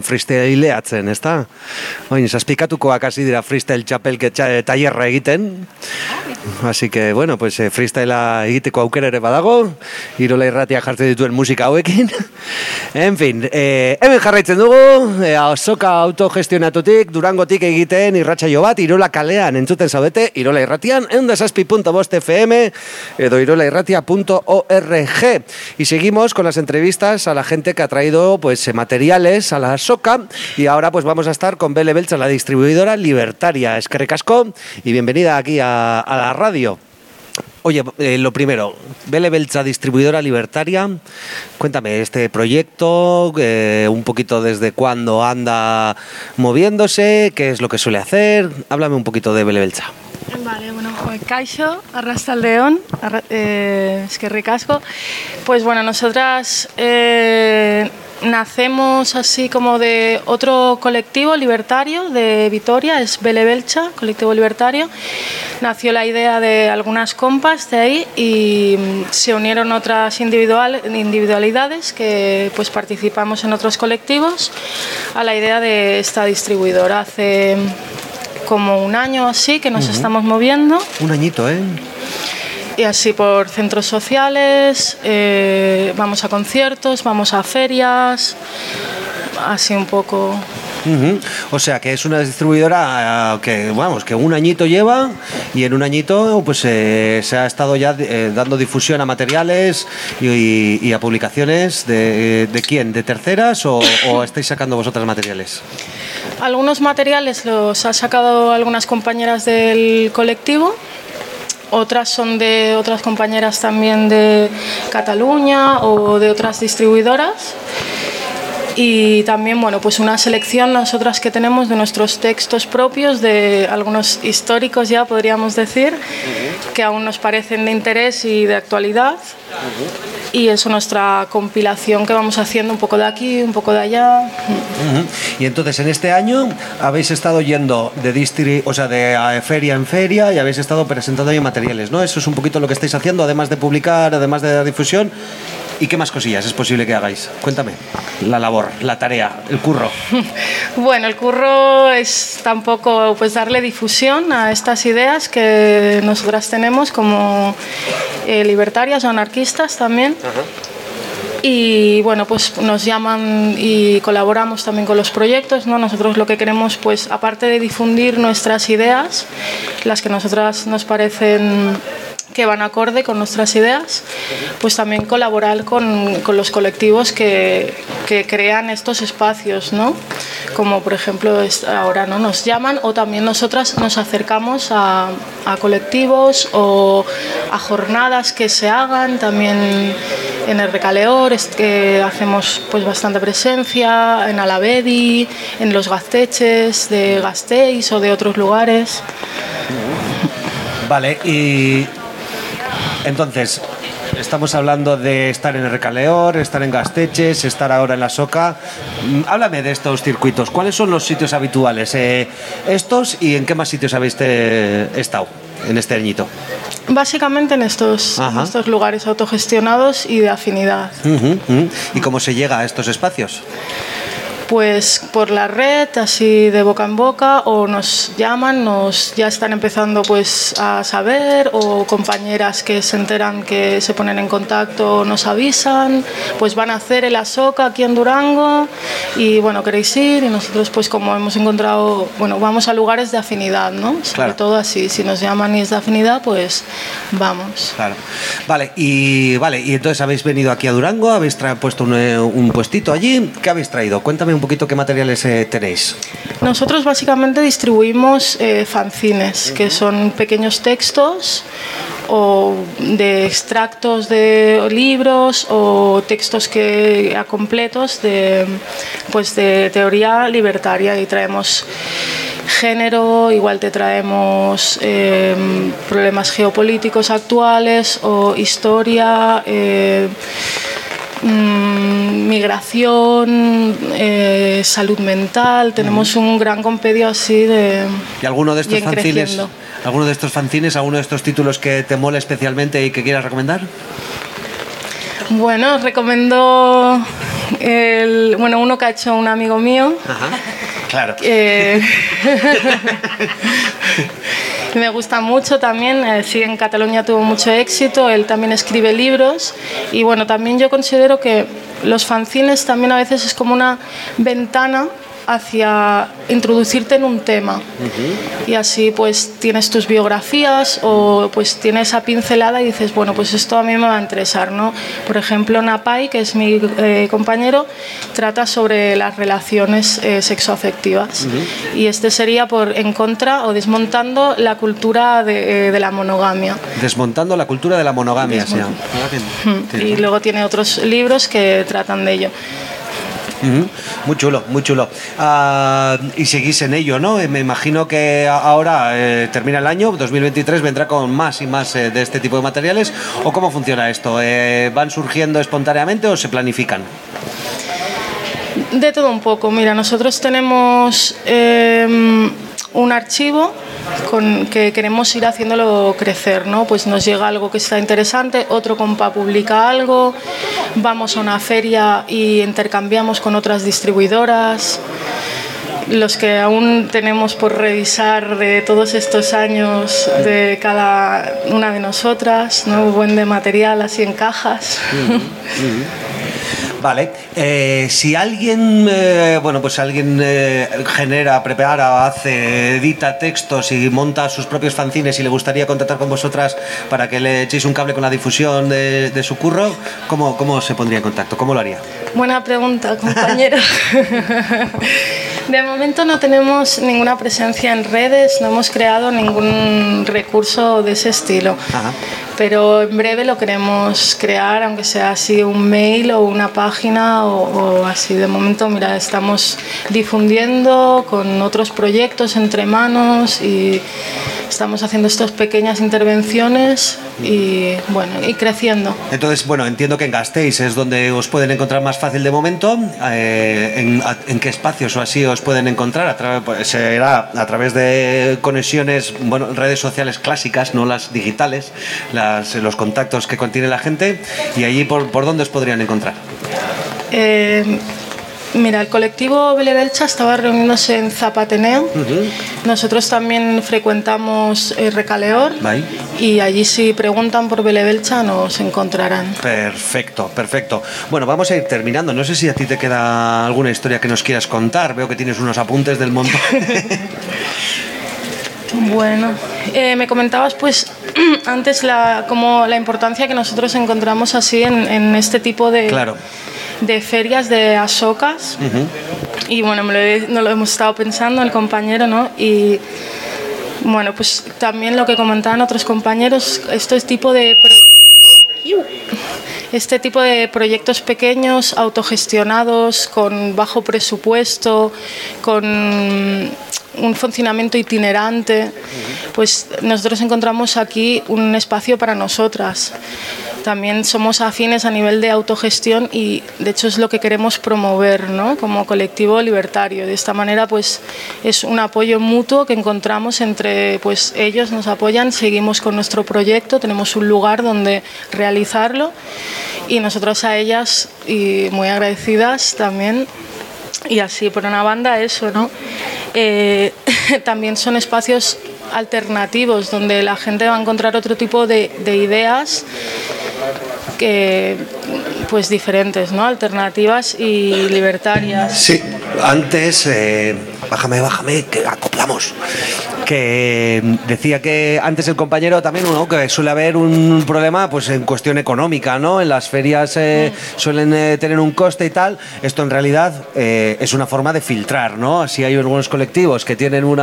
G: Freestyleatzen, ez da? Oin, zazpikatukoak hasi dira freestyle txapelke txa- tailerra egiten. Así que, bueno, pues eh, freestylea egiteko aukera ere badago, Irola irratia jartzen dituen musika hauekin. en fin, eh, hemen jarraitzen dugu, eh, azoka autogestionatutik, durangotik egiten irratsaio bat, Irola kalean entzuten zaudete, Irola irratian, eundasazpi.bost FM, edo irolairratia.org. Y seguimos con las entrevistas a la gente que ha traído pues materiales a la soca y ahora pues vamos a estar con Bele Belcha, la distribuidora libertaria. Es que recasco y bienvenida aquí a, a la radio. Oye, eh, lo primero, Bele Belcha, distribuidora libertaria, cuéntame este proyecto, eh, un poquito desde cuándo anda moviéndose, qué es lo que suele hacer, háblame un poquito de Bele Belcha.
J: Vale, bueno, Caixo, Arrastra el León, eh, es que ricasco. Pues bueno, nosotras nacemos así como de otro colectivo libertario de Vitoria, es Bele Belcha, colectivo libertario. Nació la idea de algunas compas de ahí y se unieron otras individual, individualidades que pues participamos en otros colectivos a la idea de esta distribuidora. Hace como un año así que nos estamos moviendo
G: Un añito, ¿eh?
J: Y así por centros sociales, eh, vamos a conciertos, vamos a ferias, así un poco.
G: O sea que es una distribuidora eh, que vamos que un añito lleva y en un añito pues eh, se ha estado ya eh, dando difusión a materiales y, y a publicaciones de, de quién de terceras o, o estáis sacando vosotras materiales
J: Algunos materiales los ha sacado algunas compañeras del colectivo. Otras son de otras compañeras también de Cataluña o de otras distribuidoras. Y también, bueno, pues una selección nosotras que tenemos de nuestros textos propios, de algunos históricos ya podríamos decir, que aún nos parecen de interés y de actualidad. Y eso nuestra compilación que vamos haciendo un poco de aquí, un poco de allá.
G: Y entonces en este año habéis estado yendo de distri o sea de eh, feria en feria y habéis estado presentando ahí materiales no eso es un poquito lo que estáis haciendo además de publicar además de dar difusión y qué más cosillas es posible que hagáis cuéntame la labor la tarea el curro
J: Bueno, el curro es tampoco pues darle difusión a estas ideas que nosotras tenemos como eh, libertarias o anarquistas también. Y bueno, pues nos llaman y colaboramos también con los proyectos, ¿no? Nosotros lo que queremos, pues aparte de difundir nuestras ideas, las que nosotras nos parecen que van acorde con nuestras ideas, pues también colaborar con, con los colectivos que, que crean estos espacios, ¿no? Como por ejemplo ahora no nos llaman o también nosotras nos acercamos a, a colectivos o a jornadas que se hagan también en el Recaleor es que hacemos pues bastante presencia en Alavedi, en los Gasteches de Gasteiz o de otros lugares.
G: Vale, y entonces, Estamos hablando de estar en Recaleor, estar en Gasteches, estar ahora en la Soca. Mm, Háblame de estos circuitos. ¿Cuáles son los sitios habituales? eh, estos y en qué más sitios habéis estado en este añito.
J: Básicamente en estos, en estos lugares autogestionados y de afinidad.
G: ¿Y cómo se llega a estos espacios?
J: Pues por la red, así de boca en boca, o nos llaman, nos ya están empezando pues a saber, o compañeras que se enteran que se ponen en contacto nos avisan, pues van a hacer el ASOCA aquí en Durango y bueno, queréis ir y nosotros pues como hemos encontrado, bueno, vamos a lugares de afinidad, ¿no? Sobre
G: Claro.
J: todo así, si nos llaman y es de afinidad, pues vamos.
G: Claro. Vale, y vale, y entonces habéis venido aquí a Durango, habéis puesto un, eh, un puestito allí. ¿Qué habéis traído? Cuéntame un poquito qué materiales eh, tenéis.
J: Nosotros básicamente distribuimos eh, fanzines, que son pequeños textos o de extractos de libros o textos que a completos de pues de teoría libertaria y traemos género, igual te traemos eh, problemas geopolíticos actuales o historia, eh, mm, migración, eh, salud mental. Tenemos un gran compendio así de...
G: ¿Y alguno de estos fanzines?
J: creciendo.
G: ¿Alguno de estos fanzines, alguno de estos títulos que te mole especialmente y que quieras recomendar?
J: Bueno, recomiendo el, bueno, uno que ha hecho un amigo mío.
G: Claro.
J: Eh, me gusta mucho también, eh, sí, en Cataluña tuvo mucho éxito, él también escribe libros y bueno, también yo considero que los fanzines también a veces es como una ventana hacia introducirte en un tema. Y así pues tienes tus biografías o pues tienes esa pincelada y dices bueno pues esto a mí me va a interesar no por ejemplo Napai que es mi eh, compañero trata sobre las relaciones eh, sexoafectivas. Y este sería por en contra o desmontando la cultura de, eh, de la monogamia.
G: Desmontando la cultura de la monogamia. llama.
J: Mm, y luego tiene otros libros que tratan de ello
G: Ujú. Muy chulo, muy chulo. Ah, y seguís en ello, ¿no? Me imagino que ahora eh, termina el año, 2023 vendrá con más y más eh, de este tipo de materiales. ¿O cómo funciona esto? Eh, ¿Van surgiendo espontáneamente o se planifican?
J: De todo un poco. Mira, nosotros tenemos eh, un archivo con que queremos ir haciéndolo crecer, ¿no? Pues nos llega algo que está interesante, otro compa publica algo, vamos a una feria y intercambiamos con otras distribuidoras. Los que aún tenemos por revisar de todos estos años de cada una de nosotras, ¿no? Buen de material así en cajas.
G: Vale, eh, si alguien, eh, bueno, pues alguien eh, genera, prepara, hace, edita textos y monta sus propios fanzines y le gustaría contactar con vosotras para que le echéis un cable con la difusión de, de su curro, ¿cómo, ¿cómo se pondría en contacto? ¿Cómo lo haría?
J: Buena pregunta, compañero. De momento no tenemos ninguna presencia en redes, no hemos creado ningún recurso de ese estilo. Pero en breve lo queremos crear, aunque sea así un mail o una página o, o así. De momento, mira, estamos difundiendo con otros proyectos entre manos y estamos haciendo estas pequeñas intervenciones y bueno, y creciendo.
G: Entonces, bueno, entiendo que en Gasteiz es donde os pueden encontrar más fácil de momento. Eh, en, a- en qué espacios o así os pueden encontrar? A pues, será a través de conexiones, bueno, redes sociales clásicas, no las digitales, las, los contactos que contiene la gente. Y allí, ¿por, por dónde os podrían encontrar?
J: Eh, mira, el colectivo Belebelcha estaba reuniéndose en Zapateneo. Nosotros también frecuentamos eh, Recaleor y allí si preguntan por Belebelcha nos encontrarán.
G: Perfecto, perfecto. Bueno, vamos a ir terminando. No sé si a ti te queda alguna historia que nos quieras contar. Veo que tienes unos apuntes del montón.
J: Bueno, eh, me comentabas pues antes la, como la importancia que nosotros encontramos así en, en este tipo de,
G: claro.
J: De ferias de asocas. Y bueno, me lo, he- no lo hemos estado pensando el compañero, ¿no? Y bueno, pues también lo que comentaban otros compañeros, este tipo de este tipo de proyectos pequeños, autogestionados, con bajo presupuesto, con un funcionamiento itinerante, pues nosotros encontramos aquí un espacio para nosotras. También somos afines a nivel de autogestión y de hecho es lo que queremos promover ¿no? como colectivo libertario. De esta manera pues es un apoyo mutuo que encontramos entre pues ellos nos apoyan, seguimos con nuestro proyecto, tenemos un lugar donde realizarlo y nosotros a ellas y muy agradecidas también y así por una banda eso, ¿no? Eh, también son espacios alternativos donde la gente va a encontrar otro tipo de, de ideas que pues diferentes, ¿no? Alternativas y libertarias.
G: Sí, antes, eh, bájame, bájame, que acoplamos. Que decía que antes el compañero también, ¿no? que suele haber un problema pues en cuestión económica, ¿no? En las ferias eh, suelen eh, tener un coste y tal. Esto en realidad eh, es una forma de filtrar, ¿no? Así hay algunos colectivos que tienen un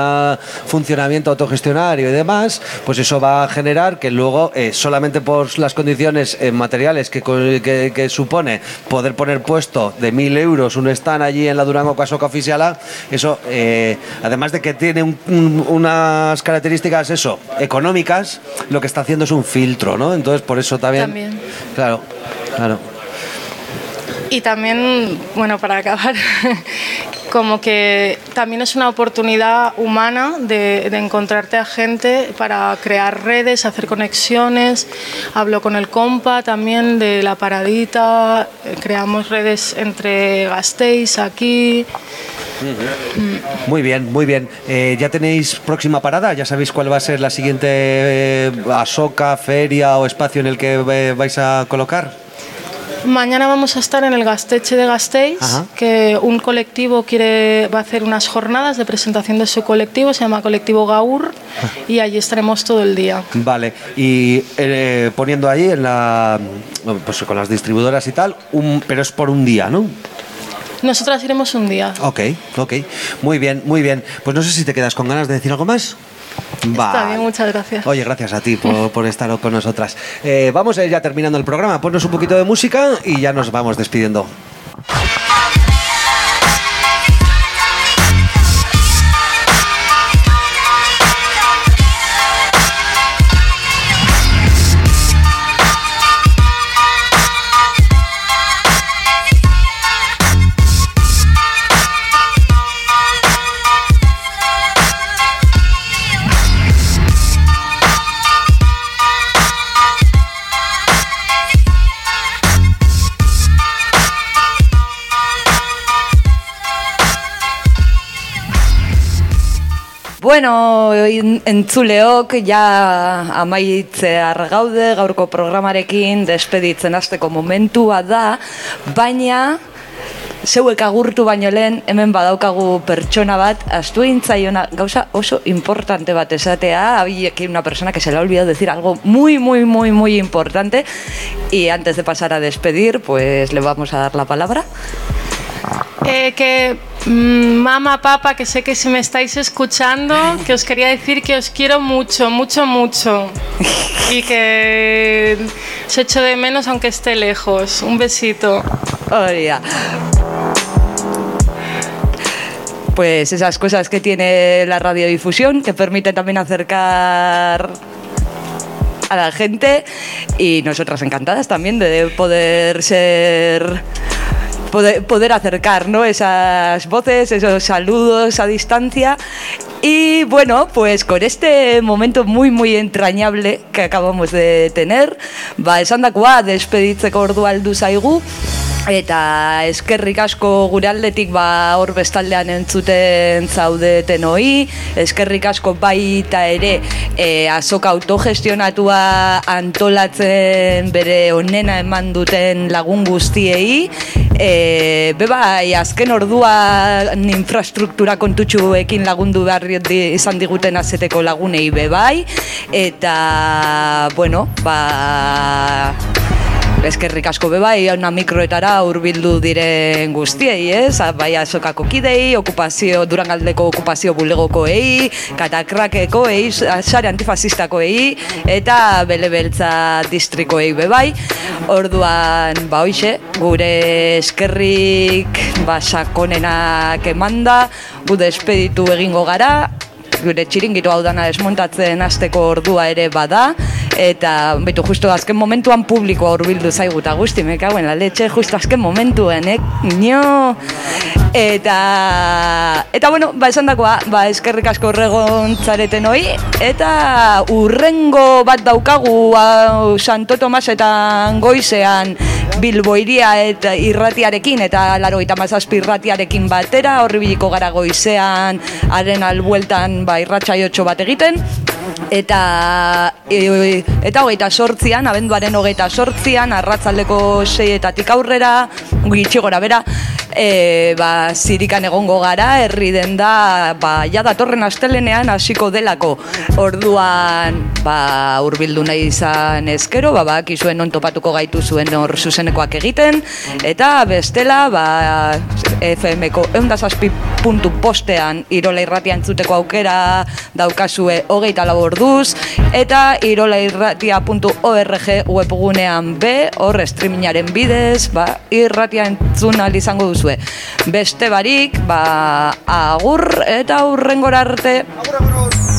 G: funcionamiento autogestionario y demás, pues eso va a generar que luego, eh, solamente por las condiciones materiales que, que- que supone poder poner puesto de mil euros un stand allí en la Durango Casoca Oficiala, eso, además de que tiene un- un- unas características, eso, económicas, lo que está haciendo es un filtro, ¿no? Entonces, por eso también.
J: También.
G: Claro, claro.
J: Y también, bueno, para acabar, como que también es una oportunidad humana de, de encontrarte a gente para crear redes, hacer conexiones. Hablo con el compa también de la paradita, eh, creamos redes entre Gasteiz aquí.
G: Muy bien, muy bien. Eh, ¿Ya tenéis próxima parada? ¿Ya sabéis cuál va a ser la siguiente eh, asoca, feria o espacio en el que eh, vais a colocar?
J: Mañana vamos a estar en el Gasteche de Gasteiz,
G: Ajá.
J: que un colectivo quiere va a hacer unas jornadas de presentación de su colectivo, se llama Colectivo Gaur, y allí estaremos todo el día.
G: Vale, y eh, poniendo ahí en la, pues con las distribuidoras y tal, un, pero es por un día, ¿no?
J: Nosotras iremos un día.
G: Ok, ok. Muy bien, muy bien. Pues no sé si te quedas con ganas de decir algo más.
J: Está
G: Vale.
J: bien, muchas gracias.
G: Oye, gracias a ti por, por estar con nosotras. Eh, vamos a ir ya terminando el programa. Ponnos un poquito de música y ya nos vamos despidiendo.
B: Entzuleok ja amaitzear gaude gaurko programarekin despeditzen hasteko momentua da, baina zeuek agurtu baino lehen hemen badaukagu pertsona bat astu intzaiona gauza oso importante bat esatea había aquí una persona que se le ha olvidado decir algo muy muy muy muy importante. Y antes de pasar a despedir pues le vamos a dar la palabra
J: Eh, que mm, mamá, papá, que sé que si me estáis escuchando, que os quería decir que os quiero mucho, mucho, mucho. Y que os echo de menos aunque esté lejos. Un besito.
B: Oiga. Pues esas cosas que tiene la radiodifusión, que permite también acercar a la gente y nosotras encantadas también de poder ser poder, poder acercar ¿no? esas voces, esos saludos a distancia. Y bueno, pues con este momento muy, muy entrañable que acabamos de tener, ba, esan dakoa, despeditzeko ordua heldu zaigu, eta eskerrik asko gure aldetik ba hor bestaldean entzuten zaudeten hoi, eskerrik asko baita ere e, azoka autogestionatua antolatzen bere onena eman duten lagun guztiei, e, bebai azken orduan infrastruktura kontutxuekin lagundu behar izan diguten azeteko lagunei bebai, eta bueno, ba eskerrik asko bebai, una mikroetara hurbildu diren guztiei, ez? Bai azokako kidei, okupazio, durangaldeko okupazio bulegokoei, katakrakekoei, sare antifasistakoei, eta bele beltza distrikoei bebai. Orduan, ba hoixe, gure eskerrik ba, sakonenak emanda, gu despeditu egingo gara, gure txiringito hau dana desmontatzen hasteko ordua ere bada eta betu justo azken momentuan publikoa hurbildu zaigu eta guzti mekauen la leche justo azken momentuen eh? Nio eta eta bueno ba esan dakoa ba eskerrik asko horregon zareten hoi eta urrengo bat daukagu hau, Santo Tomas eta goizean Bilbo iria eta irratiarekin eta laro eta mazazpi irratiarekin batera horri biliko gara goizean haren albueltan ba, irratxaiotxo bat egiten. Eta e, eta hogeita sortzian, abenduaren hogeita sortzian, arratzaldeko seietatik aurrera, gitxi gora bera, e, ba, zirikan egongo gara, herri den da, ba, ja datorren astelenean hasiko delako. Orduan, ba, urbildu nahi izan ezkero, ba, ba, kizuen non topatuko gaitu zuen hor zuzenekoak egiten, eta bestela, ba, FM-ko eundazazpi puntu postean irola irratia entzuteko aukera daukazue hogeita lau orduz, eta irolairratia.org webgunean be, hor streamingaren bidez, ba, irratia entzun izango duzue. Beste barik, ba, agur eta aurrengora arte. Agur, agur, agur.